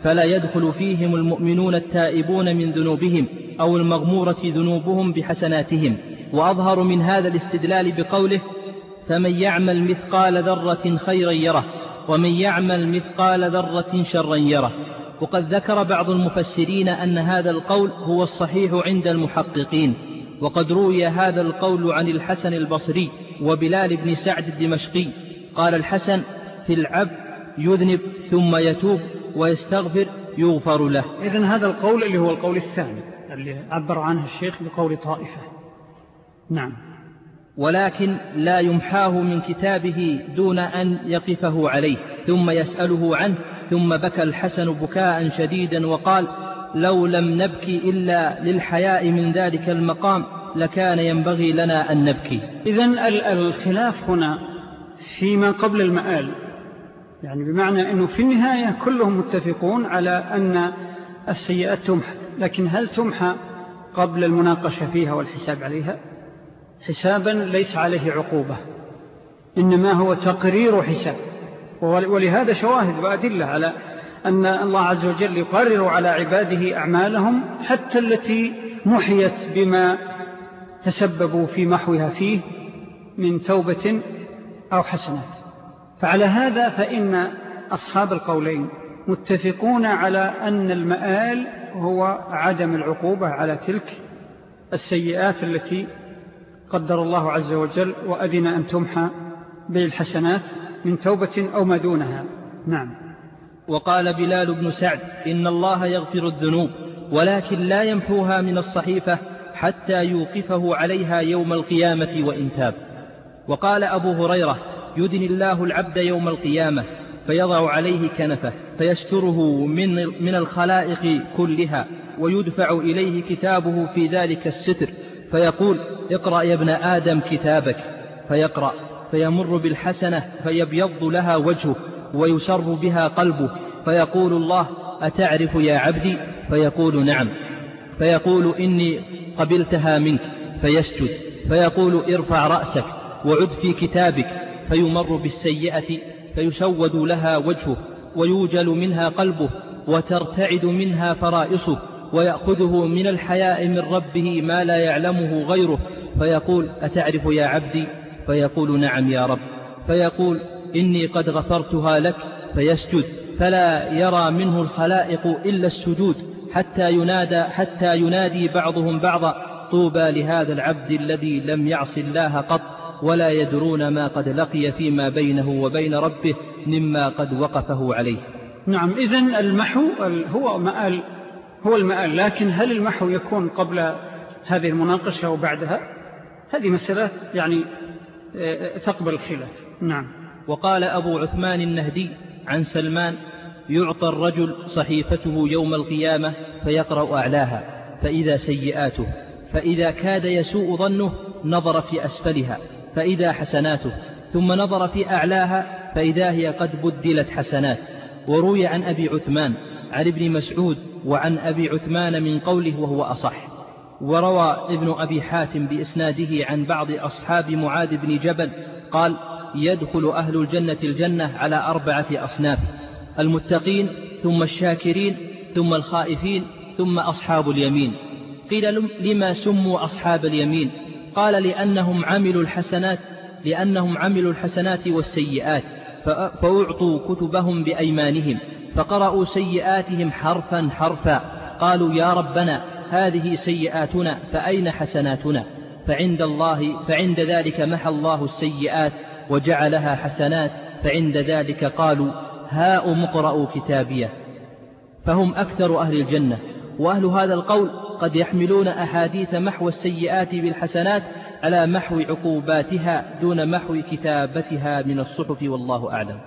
فلا يدخل فيهم المؤمنون التائبون من ذنوبهم أو المغمورة ذنوبهم بحسناتهم. وأظهر من هذا الاستدلال بقوله فمن يعمل مثقال ذرة خيرا يره ومن يعمل مثقال ذرة شرا يره وقد ذكر بعض المفسرين أن هذا القول هو الصحيح عند المحققين وقد روي هذا القول عن الحسن البصري وبلال بن سعد الدمشقي. قال الحسن في العبد يذنب ثم يتوب ويستغفر يغفر له. إذن هذا القول اللي هو القول الثاني اللي عبر عنه الشيخ بقول طائفة. نعم. ولكن لا يمحاه من كتابه دون أن يقفه عليه ثم يسأله عنه ثم بكى الحسن بكاء شديدا وقال لو لم نبكي إلا للحياء من ذلك المقام لكان ينبغي لنا أن نبكي. إذن الخلاف هنا فيما قبل المآل. يعني بمعنى أنه في النهاية كلهم متفقون على أن السيئات تمحى. لكن هل تمحى قبل المناقشة فيها والحساب عليها؟ حسابا ليس عليه عقوبة. إنما هو تقرير حساب. ولهذا شواهد وأدلة على أن الله عز وجل يقرر على عباده أعمالهم حتى التي محيت بما تسببوا في محوها فيه من توبة أو حسنات. فعلى هذا فإن أصحاب القولين متفقون على أن المآل هو عدم العقوبة على تلك السيئات التي قدر الله عز وجل وأذن أن تمحى بالحسنات من توبة أو ما دونها. نعم. وقال بلال بن سعد إن الله يغفر الذنوب ولكن لا يمحوها من الصحيفة حتى يوقفه عليها يوم القيامة وإن تاب. وقال أبو هريرة يدن الله العبد يوم القيامة فيضع عليه كنفه فيستره من, من الخلائق كلها ويدفع إليه كتابه في ذلك الستر فيقول اقرأ يا ابن آدم كتابك. فيقرأ فيمر بالحسنة فيبيض لها وجهه ويسر بها قلبه فيقول الله أتعرف يا عبدي؟ فيقول نعم. فيقول إني قبلتها منك فيسجد فيقول ارفع رأسك وعد في كتابك فيمر بالسيئة فيسود لها وجهه ويوجل منها قلبه وترتعد منها فرائصه ويأخذه من الحياء من ربه ما لا يعلمه غيره فيقول أتعرف يا عبدي؟ فيقول نعم يا رب. فيقول إني قد غفرتها لك؟ فيسجد. فلا يرى منه الخلائق إلا السجود. حتى ينادى حتى ينادي بعضهم بعضا طوبى لهذا العبد الذي لم يعص الله قط ولا يدرون ما قد لقي فيما بينه وبين ربه مما قد وقفه عليه. نعم إذن المحو هو مآل هو المآل لكن هل المحو يكون قبل هذه المناقشة وبعدها هذه مسألة يعني آه، تقبل الخلاف. نعم. وقال أبو عثمان النهدي عن سلمان يعطى الرجل صحيفته يوم القيامة فيقرأ أعلاها فإذا سيئاته فإذا كاد يسوء ظنه نظر في أسفلها فإذا حسناته ثم نظر في أعلاها فإذا هي قد بدلت حسنات. وروي عن أبي عثمان عن ابن مسعود وعن أبي عثمان من قوله وهو أصح. وروى ابن أبي حاتم بإسناده عن بعض أصحاب معاذ بن جبل قال يدخل أهل الجنة الجنة على أربعة أصناف. المتقين ثم الشاكرين ثم الخائفين ثم أصحاب اليمين. قيل لما سموا أصحاب اليمين؟ قال لأنهم عملوا الحسنات لأنهم عملوا الحسنات والسيئات فأعطوا كتبهم بأيمانهم فقرأوا سيئاتهم حرفا حرفا. قالوا يا ربنا هذه سيئاتنا فأين حسناتنا؟ فعند الله فعند ذلك محى الله السيئات وجعلها حسنات فعند ذلك قالوا هاء مقرأوا كتابية. فهم أكثر أهل الجنة. وأهل هذا القول قد يحملون أحاديث محو السيئات بالحسنات على محو عقوباتها دون محو كتابتها من الصحف والله أعلم.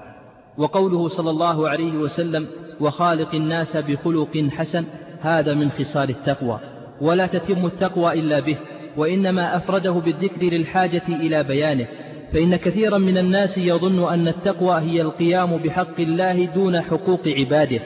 وقوله صلى الله عليه وسلم وخالق الناس بخلق حسن هذا من خصال التقوى. ولا تتم التقوى إلا به وإنما أفرده بالذكر للحاجة إلى بيانه. فإن كثيرا من الناس يظن أن التقوى هي القيام بحق الله دون حقوق عباده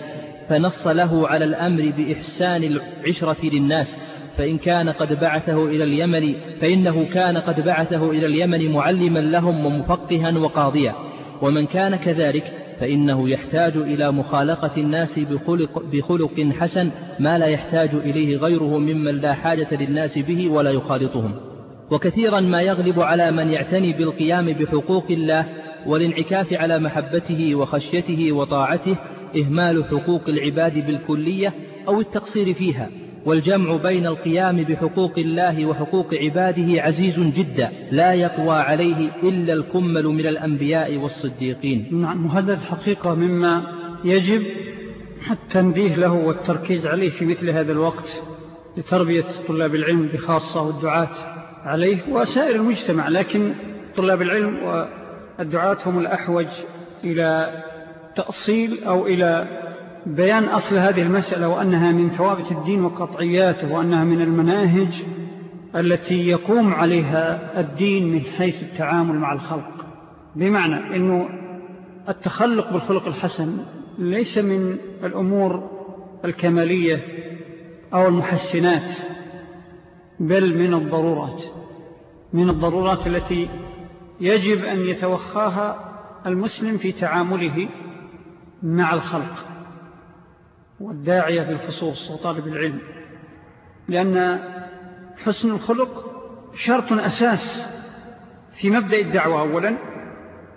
فنص له على الأمر بإحسان العشرة للناس فإن كان قد بعثه إلى اليمن فإنه كان قد بعثه إلى اليمن معلما لهم ومفقها وقاضيا. ومن كان كذلك فإنه يحتاج إلى مخالقة الناس بخلق, بخلق حسن ما لا يحتاج إليه غيره ممن لا حاجة للناس به ولا يخالطهم. وكثيرا ما يغلب على من يعتني بالقيام بحقوق الله والانعكاف على محبته وخشيته وطاعته إهمال حقوق العباد بالكلية أو التقصير فيها. والجمع بين القيام بحقوق الله وحقوق عباده عزيز جدا لا يقوى عليه إلا الكمل من الأنبياء والصديقين. نعم وهذا الحقيقة مما يجب التنبيه له والتركيز عليه في مثل هذا الوقت لتربية طلاب العلم بخاصة والدعاة عليه وسائر المجتمع لكن طلاب العلم والدعاة هم الأحوج إلى تأصيل أو إلى بيان أصل هذه المسألة وأنها من ثوابت الدين وقطعياته وأنها من المناهج التي يقوم عليها الدين من حيث التعامل مع الخلق. بمعنى أنه التخلق بالخلق الحسن ليس من الأمور الكمالية أو المحسنات. بل من الضرورات من الضرورات التي يجب أن يتوخاها المسلم في تعامله مع الخلق والداعية بالخصوص وطالب العلم. لأن حسن الخلق شرط أساس في مبدأ الدعوة أولا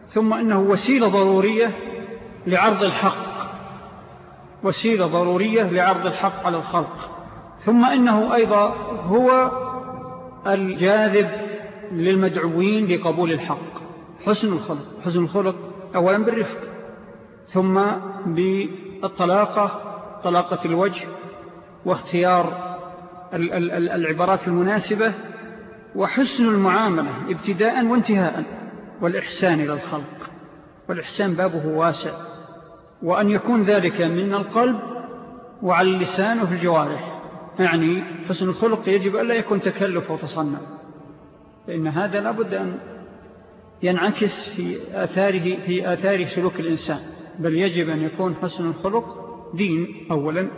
ثم أنه وسيلة ضرورية لعرض الحق وسيلة ضرورية لعرض الحق على الخلق. ثم أنه أيضا هو الجاذب للمدعوين لقبول الحق حسن الخلق حسن الخلق أولا بالرفق ثم بالطلاقة طلاقة الوجه واختيار العبارات المناسبة وحسن المعاملة ابتداء وانتهاء والإحسان إلى الخلق. والإحسان بابه واسع وأن يكون ذلك من القلب وعلى اللسان الجوارح. يعني حسن الخلق يجب أن لا يكون تكلف وتصنع فإن هذا لابد أن ينعكس في آثاره, في آثار سلوك الإنسان. بل يجب أن يكون حسن الخلق دين أولا.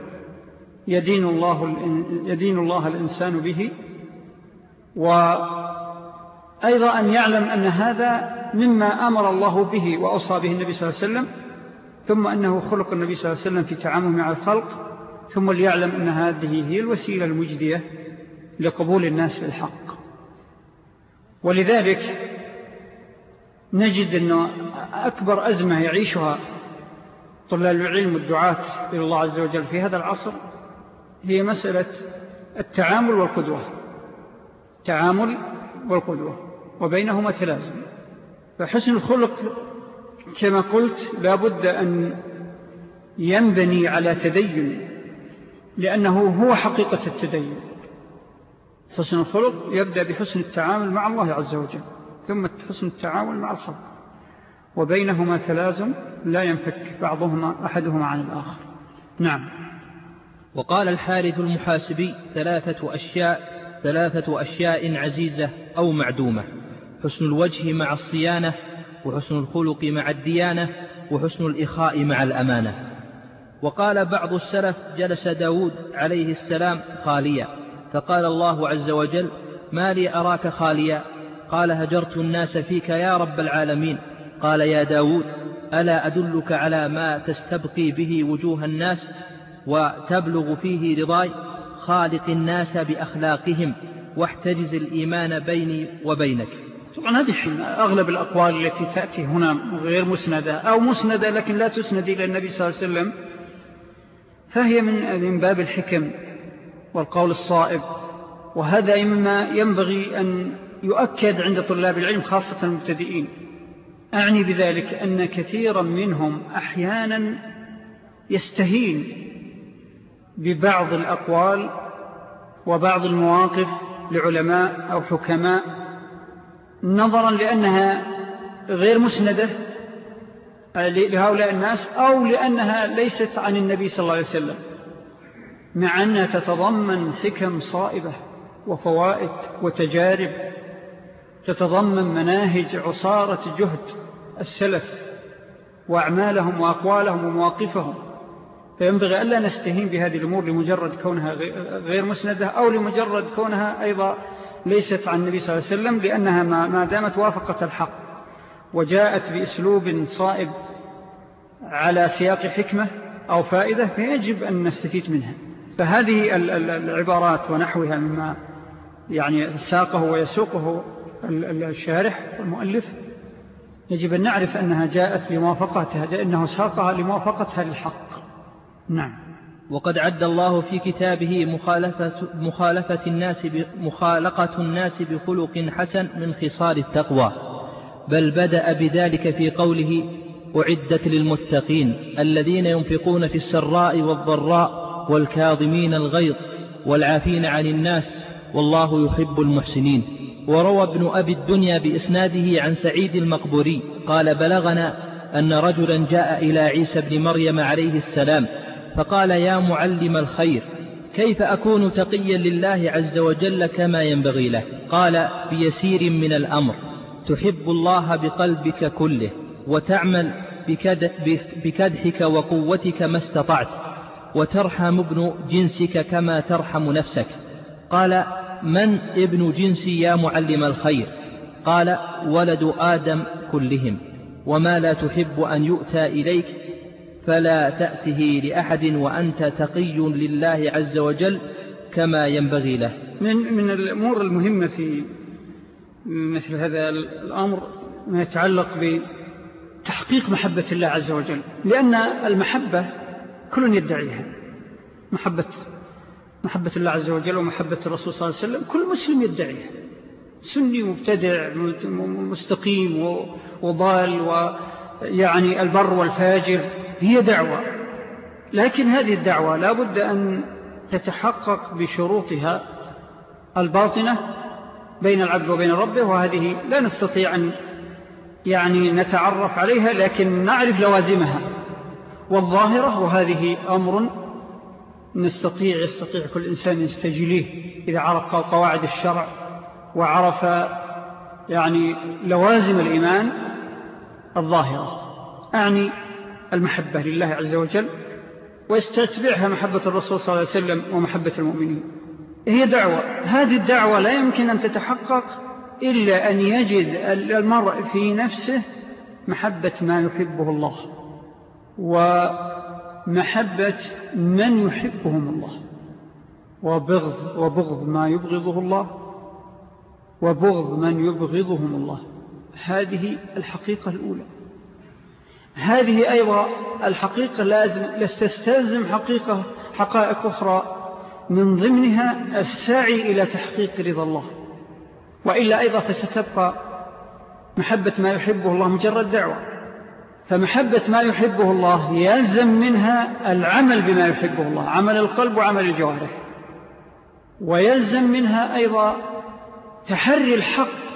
يدين الله, يدين الله الإنسان به. وأيضا أن يعلم أن هذا مما أمر الله به وأوصى به النبي صلى الله عليه وسلم ثم أنه خلق النبي صلى الله عليه وسلم في تعامل مع الخلق. ثم ليعلم أن هذه هي الوسيلة المجدية لقبول الناس للحق ولذلك نجد أنه أكبر أزمة يعيشها طلاب العلم والدعاة إلى الله عز وجل في هذا العصر هي مسألة التعامل والقدوة. التعامل والقدوة وبينهما تلازم. فحسن الخلق كما قلت لابد أن ينبني على تدين لأنه هو حقيقة التدين. حسن الخلق يبدأ بحسن التعامل مع الله عز وجل ثم حسن التعامل مع الخلق. وبينهما تلازم لا ينفك بعضهما أحدهما عن الآخر. نعم. وقال الحارث المحاسبي ثلاثة أشياء ثلاثة أشياء عزيزة أو معدومة. حسن الوجه مع الصيانة وحسن الخلق مع الديانة وحسن الإخاء مع الأمانة. وقال بعض السلف جلس داود عليه السلام خاليا. فقال الله عز وجل ما لي أراك خاليا؟ قال هجرت الناس فيك يا رب العالمين. قال يا داود ألا أدلك على ما تستبقي به وجوه الناس وتبلغ فيه رضاي؟ خالق الناس بأخلاقهم واحتجز الإيمان بيني وبينك. طبعا هذه أغلب الأقوال التي تأتي هنا غير مسندة أو مسندة لكن لا تسند إلى النبي صلى الله عليه وسلم. فهي من من باب الحكم والقول الصائب. وهذا مما ينبغي أن يؤكد عند طلاب العلم خاصة المبتدئين. أعني بذلك أن كثيرا منهم أحيانا يستهين ببعض الأقوال وبعض المواقف لعلماء أو حكماء نظرا لأنها غير مسندة لهؤلاء الناس أو لأنها ليست عن النبي صلى الله عليه وسلم مع أنها تتضمن حكم صائبة وفوائد وتجارب تتضمن مناهج عصارة جهد السلف وأعمالهم وأقوالهم ومواقفهم. فينبغي ألا نستهين بهذه الأمور لمجرد كونها غير مسندة أو لمجرد كونها أيضا ليست عن النبي صلى الله عليه وسلم لأنها ما دامت وافقت الحق. وجاءت بأسلوب صائب على سياق حكمة أو فائدة فيجب أن نستفيد منها. فهذه العبارات ونحوها مما يعني ساقه ويسوقه الشارح والمؤلف يجب أن نعرف أنها جاءت لموافقتها لأنه ساقها لموافقتها للحق. نعم. وقد عد الله في كتابه مخالفة, مخالفة الناس مخالقة الناس بخلق حسن من خصال التقوى. بل بدأ بذلك في قوله أعدت للمتقين الذين ينفقون في السراء والضراء والكاظمين الغيظ والعافين عن الناس والله يحب المحسنين. وروى ابن أبي الدنيا بإسناده عن سعيد المقبوري قال بلغنا أن رجلا جاء إلى عيسى بن مريم عليه السلام فقال يا معلم الخير كيف أكون تقيا لله عز وجل كما ينبغي له؟ قال بيسير من الأمر. تحب الله بقلبك كله وتعمل بكدحك وقوتك ما استطعت وترحم ابن جنسك كما ترحم نفسك. قال من ابن جنسي يا معلم الخير؟ قال ولد آدم كلهم وما لا تحب أن يؤتى إليك فلا تأته لأحد وأنت تقي لله عز وجل كما ينبغي له. من, من الأمور المهمة في مثل هذا الأمر ما يتعلق بتحقيق محبة الله عز وجل. لأن المحبة كل يدعيها. محبة محبة الله عز وجل ومحبة الرسول صلى الله عليه وسلم كل مسلم يدعيها. سني مبتدع مستقيم وضال ويعني البر والفاجر هي دعوة. لكن هذه الدعوة لا بد أن تتحقق بشروطها الباطنة بين العبد وبين ربه وهذه لا نستطيع أن يعني نتعرف عليها لكن نعرف لوازمها. والظاهرة وهذه أمر نستطيع يستطيع كل إنسان يستجليه إذا عرف قواعد الشرع وعرف يعني لوازم الإيمان الظاهرة. أعني المحبة لله عز وجل ويستتبعها محبة الرسول صلى الله عليه وسلم ومحبة المؤمنين. هي دعوة. هذه الدعوة لا يمكن أن تتحقق إلا أن يجد المرء في نفسه محبة ما يحبه الله ومحبة من يحبهم الله وبغض, وبغض ما يبغضه الله وبغض من يبغضهم الله. هذه الحقيقة الأولى. هذه أيضا الحقيقة لازم لستستلزم حقيقة حقائق أخرى من ضمنها السعي إلى تحقيق رضا الله. وإلا أيضا فستبقى محبة ما يحبه الله مجرد دعوة. فمحبة ما يحبه الله يلزم منها العمل بما يحبه الله عمل القلب وعمل الجوارح. ويلزم منها أيضا تحري الحق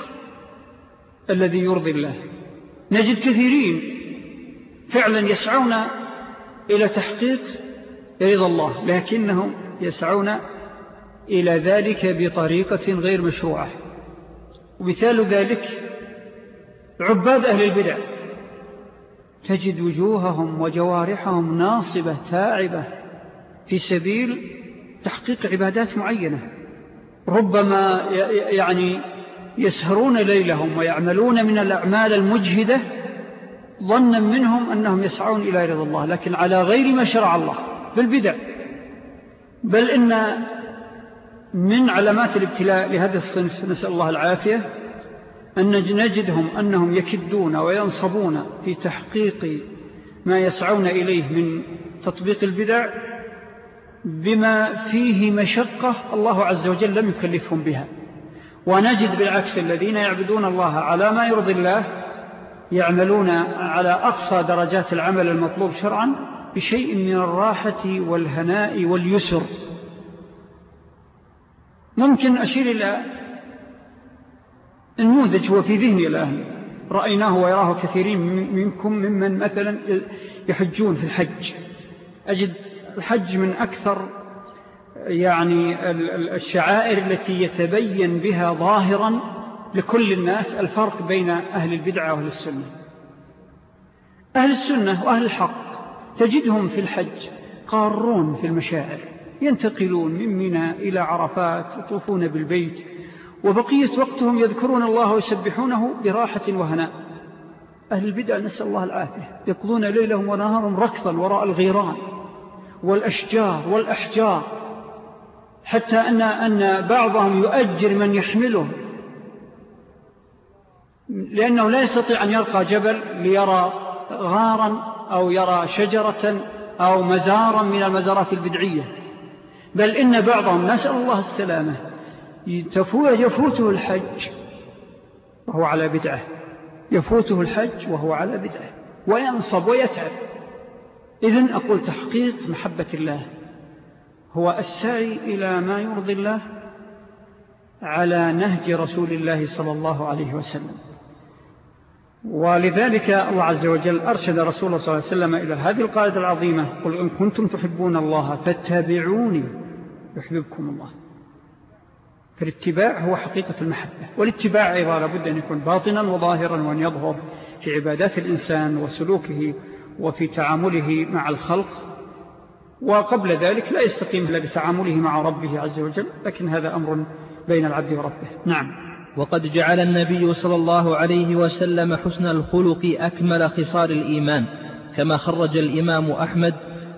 الذي يرضي الله. نجد كثيرين فعلا يسعون إلى تحقيق رضا الله لكنهم يسعون إلى ذلك بطريقة غير مشروعة. ومثال ذلك عباد أهل البدع تجد وجوههم وجوارحهم ناصبة تاعبة في سبيل تحقيق عبادات معينة. ربما يعني يسهرون ليلهم ويعملون من الأعمال المجهدة ظنا منهم أنهم يسعون إلى رضا الله لكن على غير ما شرع الله بالبدع. بل إن من علامات الابتلاء لهذا الصنف نسأل الله العافية أن نجدهم أنهم يكدون وينصبون في تحقيق ما يسعون إليه من تطبيق البدع بما فيه مشقة الله عز وجل لم يكلفهم بها. ونجد بالعكس الذين يعبدون الله على ما يرضي الله يعملون على أقصى درجات العمل المطلوب شرعا بشيء من الراحة والهناء واليسر. ممكن أشير إلى النموذج هو في ذهني الآن. رأيناه ويراه كثيرين منكم ممن مثلا يحجون في الحج. أجد الحج من أكثر يعني الشعائر التي يتبين بها ظاهرا لكل الناس الفرق بين أهل البدعة وأهل السنة. أهل السنة وأهل الحق تجدهم في الحج قارون في المشاعر ينتقلون من منى إلى عرفات يطوفون بالبيت وبقية وقتهم يذكرون الله ويسبحونه براحة وهناء. أهل البدع نسأل الله العافية يقضون ليلهم ونهارهم ركضا وراء الغيران والأشجار والأحجار حتى أن, أن بعضهم يؤجر من يحمله لأنه لا يستطيع أن يرقى جبل ليرى غارا أو يرى شجرة أو مزارا من المزارات البدعية. بل إن بعضهم نسأل الله السلامة يفوته الحج وهو على بدعة. يفوته الحج وهو على بدعة. وينصب ويتعب. إذن أقول تحقيق محبة الله هو السعي إلى ما يرضي الله على نهج رسول الله صلى الله عليه وسلم. ولذلك الله عز وجل أرشد رسول الله صلى الله عليه وسلم إلى هذه القائدة العظيمة قل إن كنتم تحبون الله فاتبعوني يحببكم الله. فالاتباع هو حقيقة المحبة والاتباع أيضا لابد أن يكون باطنا وظاهرا وأن يظهر في عبادات الإنسان وسلوكه وفي تعامله مع الخلق. وقبل ذلك لا يستقيم إلا بتعامله مع ربه عز وجل لكن هذا أمر بين العبد وربه. نعم. وقد جعل النبي صلى الله عليه وسلم حسن الخلق أكمل خصال الإيمان كما خرج الإمام أحمد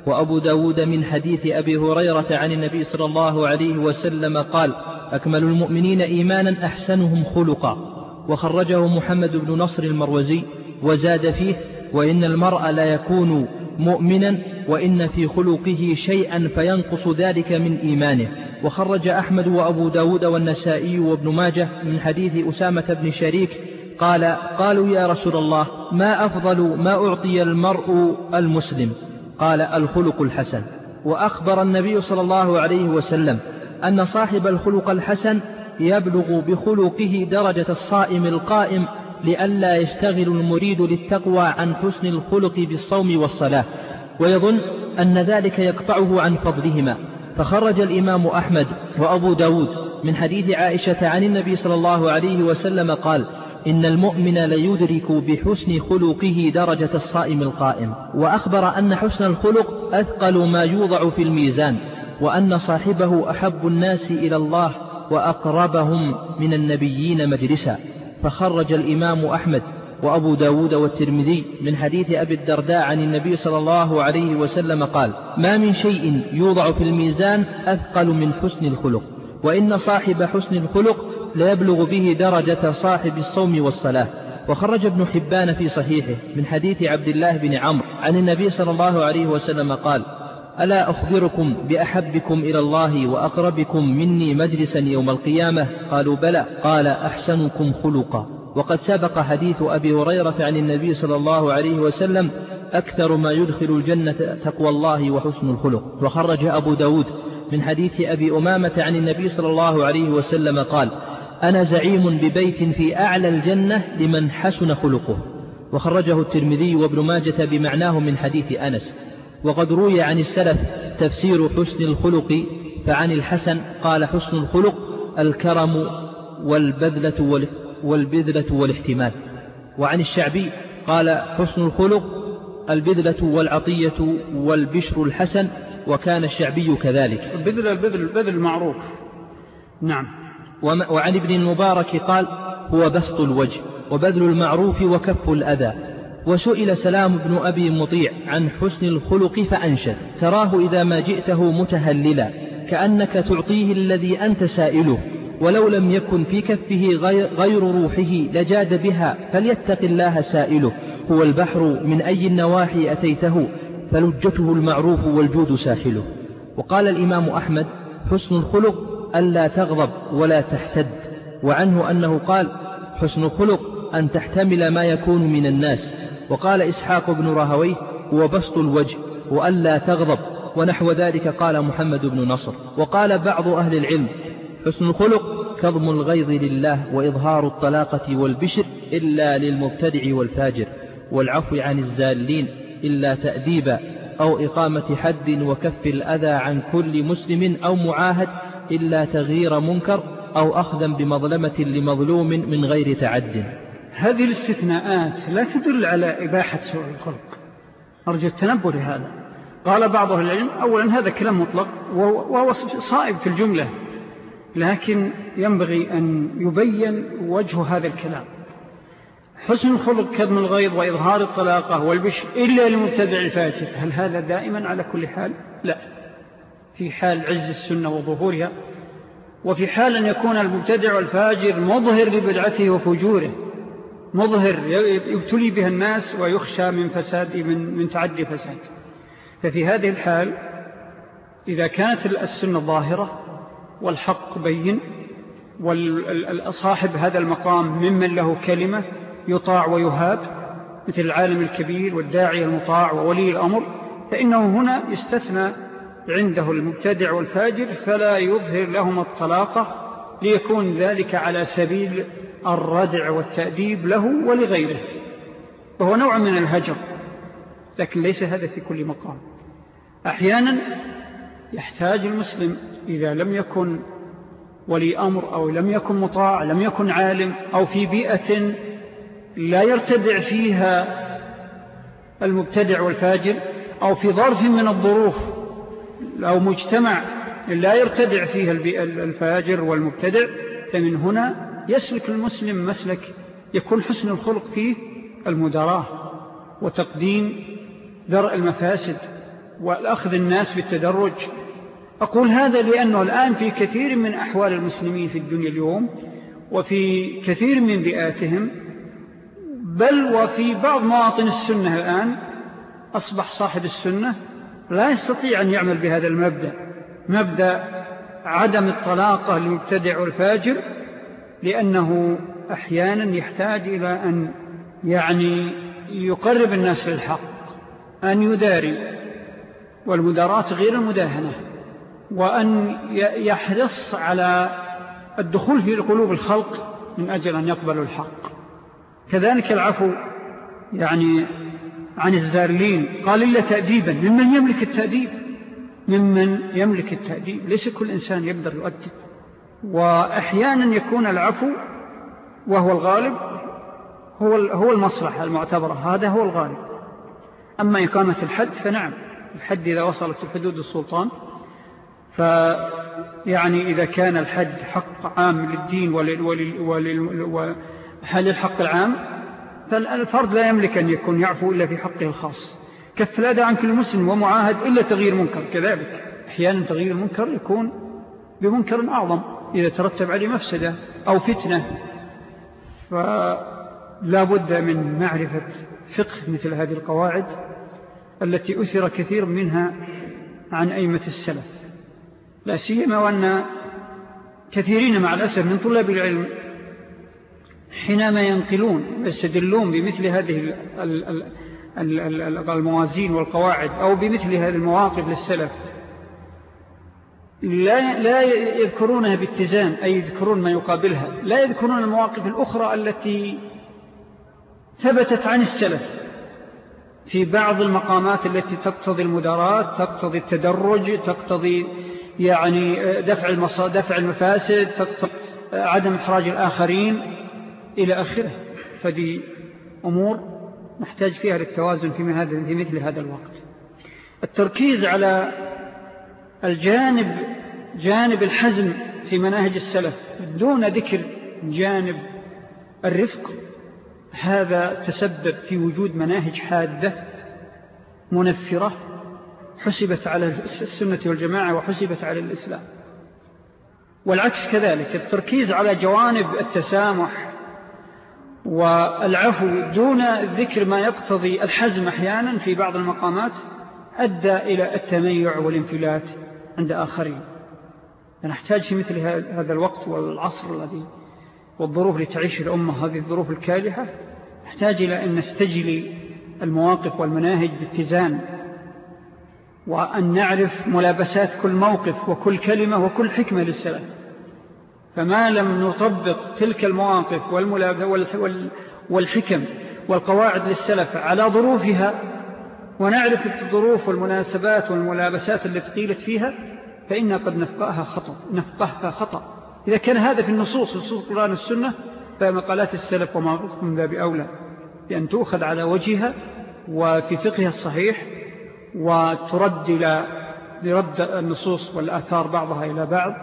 وأبو داود من حديث أبي هريرة عن النبي صلى الله عليه وسلم قال أكمل المؤمنين إيمانا أحسنهم خلقا. وخرجه محمد بن نصر المروزي وزاد فيه وإن المرء لا يكون مؤمنا وإن في خلقه شيئا فينقص ذلك من إيمانه. وخرج أحمد وأبو داود والنسائي وابن ماجه من حديث أسامة بن شريك قال قالوا يا رسول الله ما أفضل ما أعطي المرء المسلم؟ قال الخلق الحسن. وأخبر النبي صلى الله عليه وسلم أن صاحب الخلق الحسن يبلغ بخلقه درجة الصائم القائم لئلا يشتغل المريد للتقوى عن حسن الخلق بالصوم والصلاة ويظن أن ذلك يقطعه عن فضلهما. فخرج الإمام أحمد وأبو داود من حديث عائشة عن النبي صلى الله عليه وسلم قال إن المؤمن ليدرك بحسن خلقه درجة الصائم القائم. وأخبر أن حسن الخلق أثقل ما يوضع في الميزان وأن صاحبه أحب الناس إلى الله وأقربهم من النبيين مجلسا. فخرج الإمام أحمد وأبو داود والترمذي من حديث أبي الدرداء عن النبي صلى الله عليه وسلم قال ما من شيء يوضع في الميزان أثقل من حسن الخلق وإن صاحب حسن الخلق ليبلغ به درجة صاحب الصوم والصلاة. وخرج ابن حبان في صحيحه من حديث عبد الله بن عمرو عن النبي صلى الله عليه وسلم قال ألا أخبركم بأحبكم إلى الله وأقربكم مني مجلسا يوم القيامة؟ قالوا بلى. قال أحسنكم خلقا. وقد سبق حديث أبي هريرة عن النبي صلى الله عليه وسلم أكثر ما يدخل الجنة تقوى الله وحسن الخلق. وخرج أبو داود من حديث أبي أمامة عن النبي صلى الله عليه وسلم قال أنا زعيم ببيت في أعلى الجنة لمن حسن خلقه. وخرجه الترمذي وابن ماجة بمعناه من حديث أنس. وقد روي عن السلف تفسير حسن الخلق فعن الحسن قال حسن الخلق الكرم والبذلة والبذلة والاحتمال. وعن الشعبي قال حسن الخلق البذلة والعطية والبشر الحسن وكان الشعبي كذلك. البذل البذل البذل معروف نعم. وعن ابن المبارك قال هو بسط الوجه وبذل المعروف وكف الأذى. وسئل سلام بن أبي مطيع عن حسن الخلق فأنشد تراه إذا ما جئته متهللا كأنك تعطيه الذي أنت سائله. ولو لم يكن في كفه غير روحه لجاد بها فليتق الله سائله. هو البحر من أي النواحي أتيته؟ فلجته المعروف والجود ساحله وقال الإمام أحمد حسن الخلق ألا تغضب ولا تحتد. وعنه أنه قال حسن الخلق أن تحتمل ما يكون من الناس. وقال إسحاق بن راهويه هو بسط الوجه وألا تغضب. ونحو ذلك قال محمد بن نصر. وقال بعض أهل العلم حسن الخلق كظم الغيظ لله وإظهار الطلاقة والبشر إلا للمبتدع والفاجر والعفو عن الزالين إلا تأديبا أو إقامة حد وكف الأذى عن كل مسلم أو معاهد إلا تغيير منكر أو أخذا بمظلمة لمظلوم من غير تعد. هذه الاستثناءات لا تدل على إباحة سوء الخلق. أرجو التنبه لهذا. قال بعض العلم أولا هذا كلام مطلق وهو صائب في الجملة. لكن ينبغي أن يبين وجه هذا الكلام. حسن الخلق كذم الغيظ وإظهار الطلاقة والبش إلا لمبتدع الفاجر هل هذا دائما على كل حال؟ لا. في حال عز السنة وظهورها وفي حال أن يكون المبتدع الفاجر مظهر لبدعته وفجوره مظهر يبتلي بها الناس ويخشى من فساد من, من تعدي فساد. ففي هذه الحال إذا كانت السنة ظاهرة والحق بين والصاحب هذا المقام ممن له كلمة يطاع ويهاب مثل العالم الكبير والداعي المطاع وولي الأمر فإنه هنا يستثنى عنده المبتدع والفاجر فلا يظهر لهم الطلاقة ليكون ذلك على سبيل الردع والتأديب له ولغيره. وهو نوع من الهجر لكن ليس هذا في كل مقام. أحيانا يحتاج المسلم إذا لم يكن ولي أمر أو لم يكن مطاع لم يكن عالم أو في بيئة لا يرتدع فيها المبتدع والفاجر أو في ظرف من الظروف أو مجتمع لا يرتدع فيها الفاجر والمبتدع فمن هنا يسلك المسلم مسلك يكون حسن الخلق فيه المدراء وتقديم درء المفاسد والأخذ الناس بالتدرج أقول هذا لأنه الآن في كثير من أحوال المسلمين في الدنيا اليوم وفي كثير من بيئاتهم بل وفي بعض مواطن السنة الآن أصبح صاحب السنة لا يستطيع أن يعمل بهذا المبدأ مبدأ عدم الطلاقة للمبتدع والفاجر لأنه أحيانا يحتاج إلى أن يعني يقرب الناس للحق أن يداري والمدارات غير المداهنة. وأن يحرص على الدخول في قلوب الخلق من أجل أن يقبلوا الحق. كذلك العفو يعني عن الزارلين. قال إلا تأديبا. ممن يملك التأديب؟ ممن يملك التأديب. ليس كل إنسان يقدر يؤدب. وأحيانا يكون العفو وهو الغالب هو هو المصلحة المعتبرة. هذا هو الغالب. أما إقامة الحد فنعم. الحد إذا وصلت الحدود السلطان فيعني إذا كان الحد حق عام للدين وحل الحق العام؟ فالفرد لا يملك أن يكون يعفو إلا في حقه الخاص. لا عن كل مسلم ومعاهد إلا تغيير منكر كذلك. أحيانا تغيير المنكر يكون بمنكر أعظم إذا ترتب عليه مفسدة أو فتنة. فلا بد من معرفة فقه مثل هذه القواعد التي أثر كثير منها عن أيمة السلف. لا سيما وأن كثيرين مع الأسف من طلاب العلم حينما ينقلون ويستدلون بمثل هذه الموازين والقواعد أو بمثل هذه المواقف للسلف لا, لا يذكرونها باتزان أي يذكرون ما يقابلها لا يذكرون المواقف الأخرى التي ثبتت عن السلف. في بعض المقامات التي تقتضي المدارات تقتضي التدرج تقتضي يعني دفع, دفع المفاسد عدم إحراج الآخرين إلى آخره. فدي أمور نحتاج فيها للتوازن في مثل هذا الوقت. التركيز على الجانب جانب الحزم في مناهج السلف دون ذكر جانب الرفق هذا تسبب في وجود مناهج حادة منفرة حسبت على السنة والجماعة وحسبت على الإسلام. والعكس كذلك التركيز على جوانب التسامح والعفو دون ذكر ما يقتضي الحزم أحيانا في بعض المقامات أدى إلى التميع والانفلات عند آخرين. نحتاج في مثل هذا الوقت والعصر الذي والظروف لتعيش الأمة هذه الظروف الكالحة نحتاج إلى أن نستجلي المواقف والمناهج باتزان وأن نعرف ملابسات كل موقف وكل كلمة وكل حكمة للسلام فما لم نطبق تلك المواقف والحكم والقواعد للسلف على ظروفها ونعرف الظروف والمناسبات والملابسات التي قيلت فيها فإنا قد نفقهها خطأ نفقهها خطأ. إذا كان هذا في النصوص نصوص القرآن والسنة فمقالات السلف وما من باب أولى بأن تؤخذ على وجهها وفي فقهها الصحيح وترد إلى لرد النصوص والآثار بعضها إلى بعض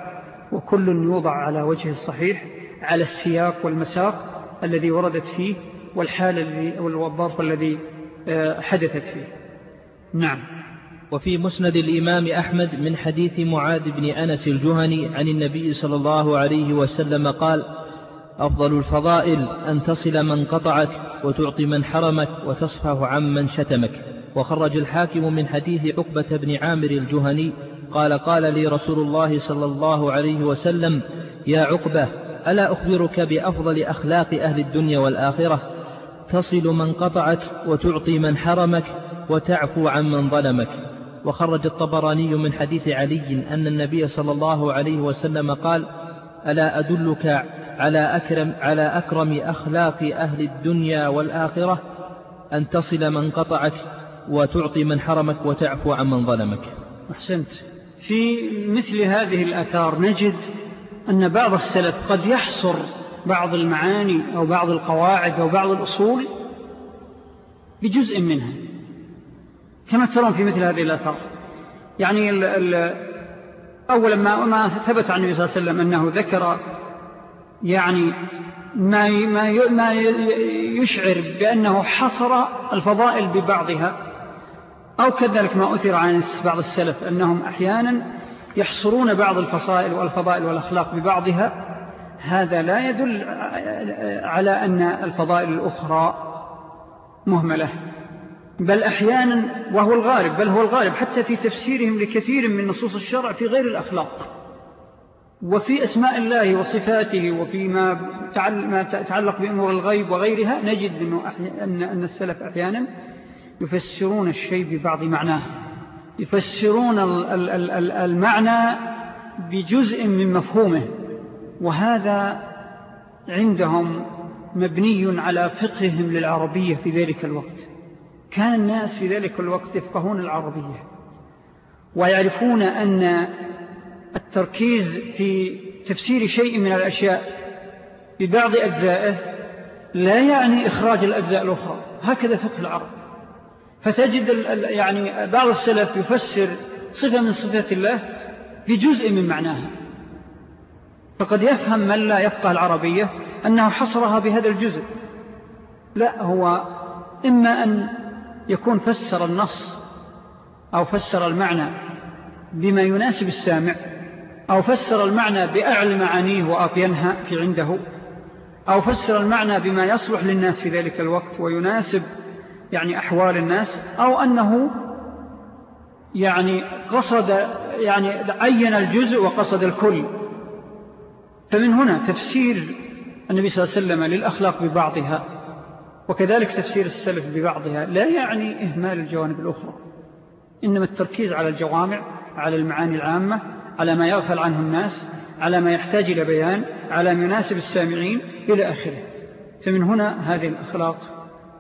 وكل يوضع على وجه الصحيح على السياق والمساق الذي وردت فيه والحال والظرف الذي آه، حدثت فيه. نعم. وفي مسند الإمام أحمد من حديث معاذ بن أنس الجهني عن النبي صلى الله عليه وسلم قال أفضل الفضائل أن تصل من قطعك وتعطي من حرمك وتصفه عن من شتمك. وخرج الحاكم من حديث عقبة بن عامر الجهني قال قال لي رسول الله صلى الله عليه وسلم يا عقبة ألا أخبرك بأفضل أخلاق أهل الدنيا والآخرة؟ تصل من قطعك وتعطي من حرمك وتعفو عن من ظلمك. وخرج الطبراني من حديث علي أن النبي صلى الله عليه وسلم قال ألا أدلك على أكرم, على أكرم أخلاق أهل الدنيا والآخرة؟ أن تصل من قطعك وتعطي من حرمك وتعفو عن من ظلمك. أحسنت. في مثل هذه الأثار نجد أن بعض السلف قد يحصر بعض المعاني أو بعض القواعد أو بعض الأصول بجزء منها. كما ترون في مثل هذه الأثار. يعني ال ال أولا ما, ما ثبت عن النبي صلى الله عليه وسلم أنه ذكر يعني ما ما ما يشعر بأنه حصر الفضائل ببعضها. أو كذلك ما أثر عن بعض السلف أنهم أحيانا يحصرون بعض الفصائل والفضائل والأخلاق ببعضها هذا لا يدل على أن الفضائل الأخرى مهملة. بل أحيانا وهو الغالب بل هو الغالب حتى في تفسيرهم لكثير من نصوص الشرع في غير الأخلاق. وفي أسماء الله وصفاته وفيما تعلق بأمور الغيب وغيرها نجد أن السلف أحيانا يفسرون الشيء ببعض معناه. يفسرون المعنى بجزء من مفهومه. وهذا عندهم مبني على فقههم للعربية في ذلك الوقت. كان الناس في ذلك الوقت يفقهون العربية. ويعرفون أن التركيز في تفسير شيء من الأشياء ببعض أجزائه لا يعني إخراج الأجزاء الأخرى. هكذا فقه العرب. فتجد يعني بعض السلف يفسر صفة من صفات الله بجزء من معناها. فقد يفهم من لا يفقه العربية أنه حصرها بهذا الجزء. لا هو إما أن يكون فسر النص أو فسر المعنى بما يناسب السامع أو فسر المعنى بأعلى معانيه وأبينها في عنده أو فسر المعنى بما يصلح للناس في ذلك الوقت ويناسب يعني أحوال الناس أو أنه يعني قصد يعني عين الجزء وقصد الكل. فمن هنا تفسير النبي صلى الله عليه وسلم للأخلاق ببعضها وكذلك تفسير السلف ببعضها لا يعني إهمال الجوانب الأخرى إنما التركيز على الجوامع على المعاني العامة على ما يغفل عنه الناس على ما يحتاج إلى بيان على مناسب السامعين إلى آخره. فمن هنا هذه الأخلاق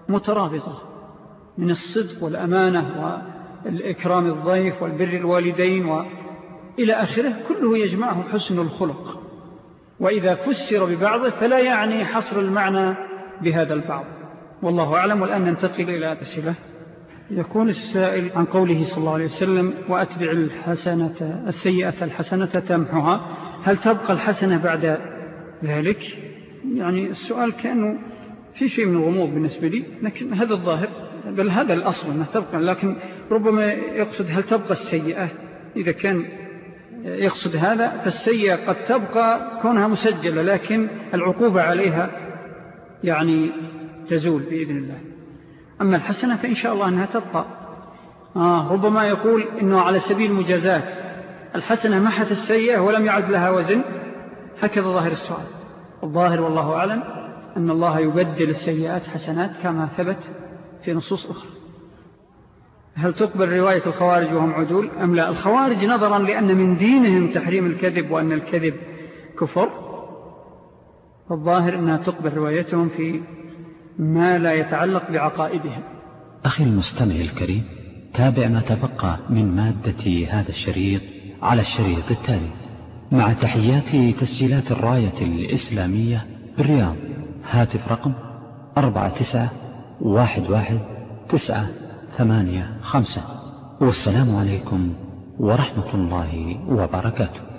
مترابطة. من الصدق والأمانة والإكرام الضيف والبر الوالدين وإلى آخره كله يجمعه حسن الخلق. وإذا فسر ببعضه فلا يعني حصر المعنى بهذا البعض. والله أعلم. والآن ننتقل إلى أسئلة. يكون السائل عن قوله صلى الله عليه وسلم وأتبع الحسنة السيئة الحسنة تمحها. هل تبقى الحسنة بعد ذلك؟ يعني السؤال كأنه في شيء من الغموض بالنسبة لي لكن هذا الظاهر. بل هذا الأصل أنها تبقى لكن ربما يقصد هل تبقى السيئة؟ إذا كان يقصد هذا فالسيئة قد تبقى كونها مسجلة لكن العقوبة عليها يعني تزول بإذن الله. أما الحسنة فإن شاء الله أنها تبقى. آه ربما يقول إنه على سبيل المجازات الحسنة محت السيئة ولم يعد لها وزن. هكذا ظاهر السؤال. الظاهر والله أعلم أن الله يبدل السيئات حسنات كما ثبت في نصوص أخرى. هل تقبل رواية الخوارج وهم عدول؟ أم لا؟ الخوارج نظرا لأن من دينهم تحريم الكذب وأن الكذب كفر. فالظاهر أنها تقبل روايتهم في ما لا يتعلق بعقائدهم. أخي المستمع الكريم تابع ما تبقى من مادة هذا الشريط على الشريط التالي. مع تحيات تسجيلات الراية الإسلامية بالرياض هاتف رقم أربعة تسعة واحد واحد تسعة ثمانية خمسة والسلام عليكم ورحمة الله وبركاته.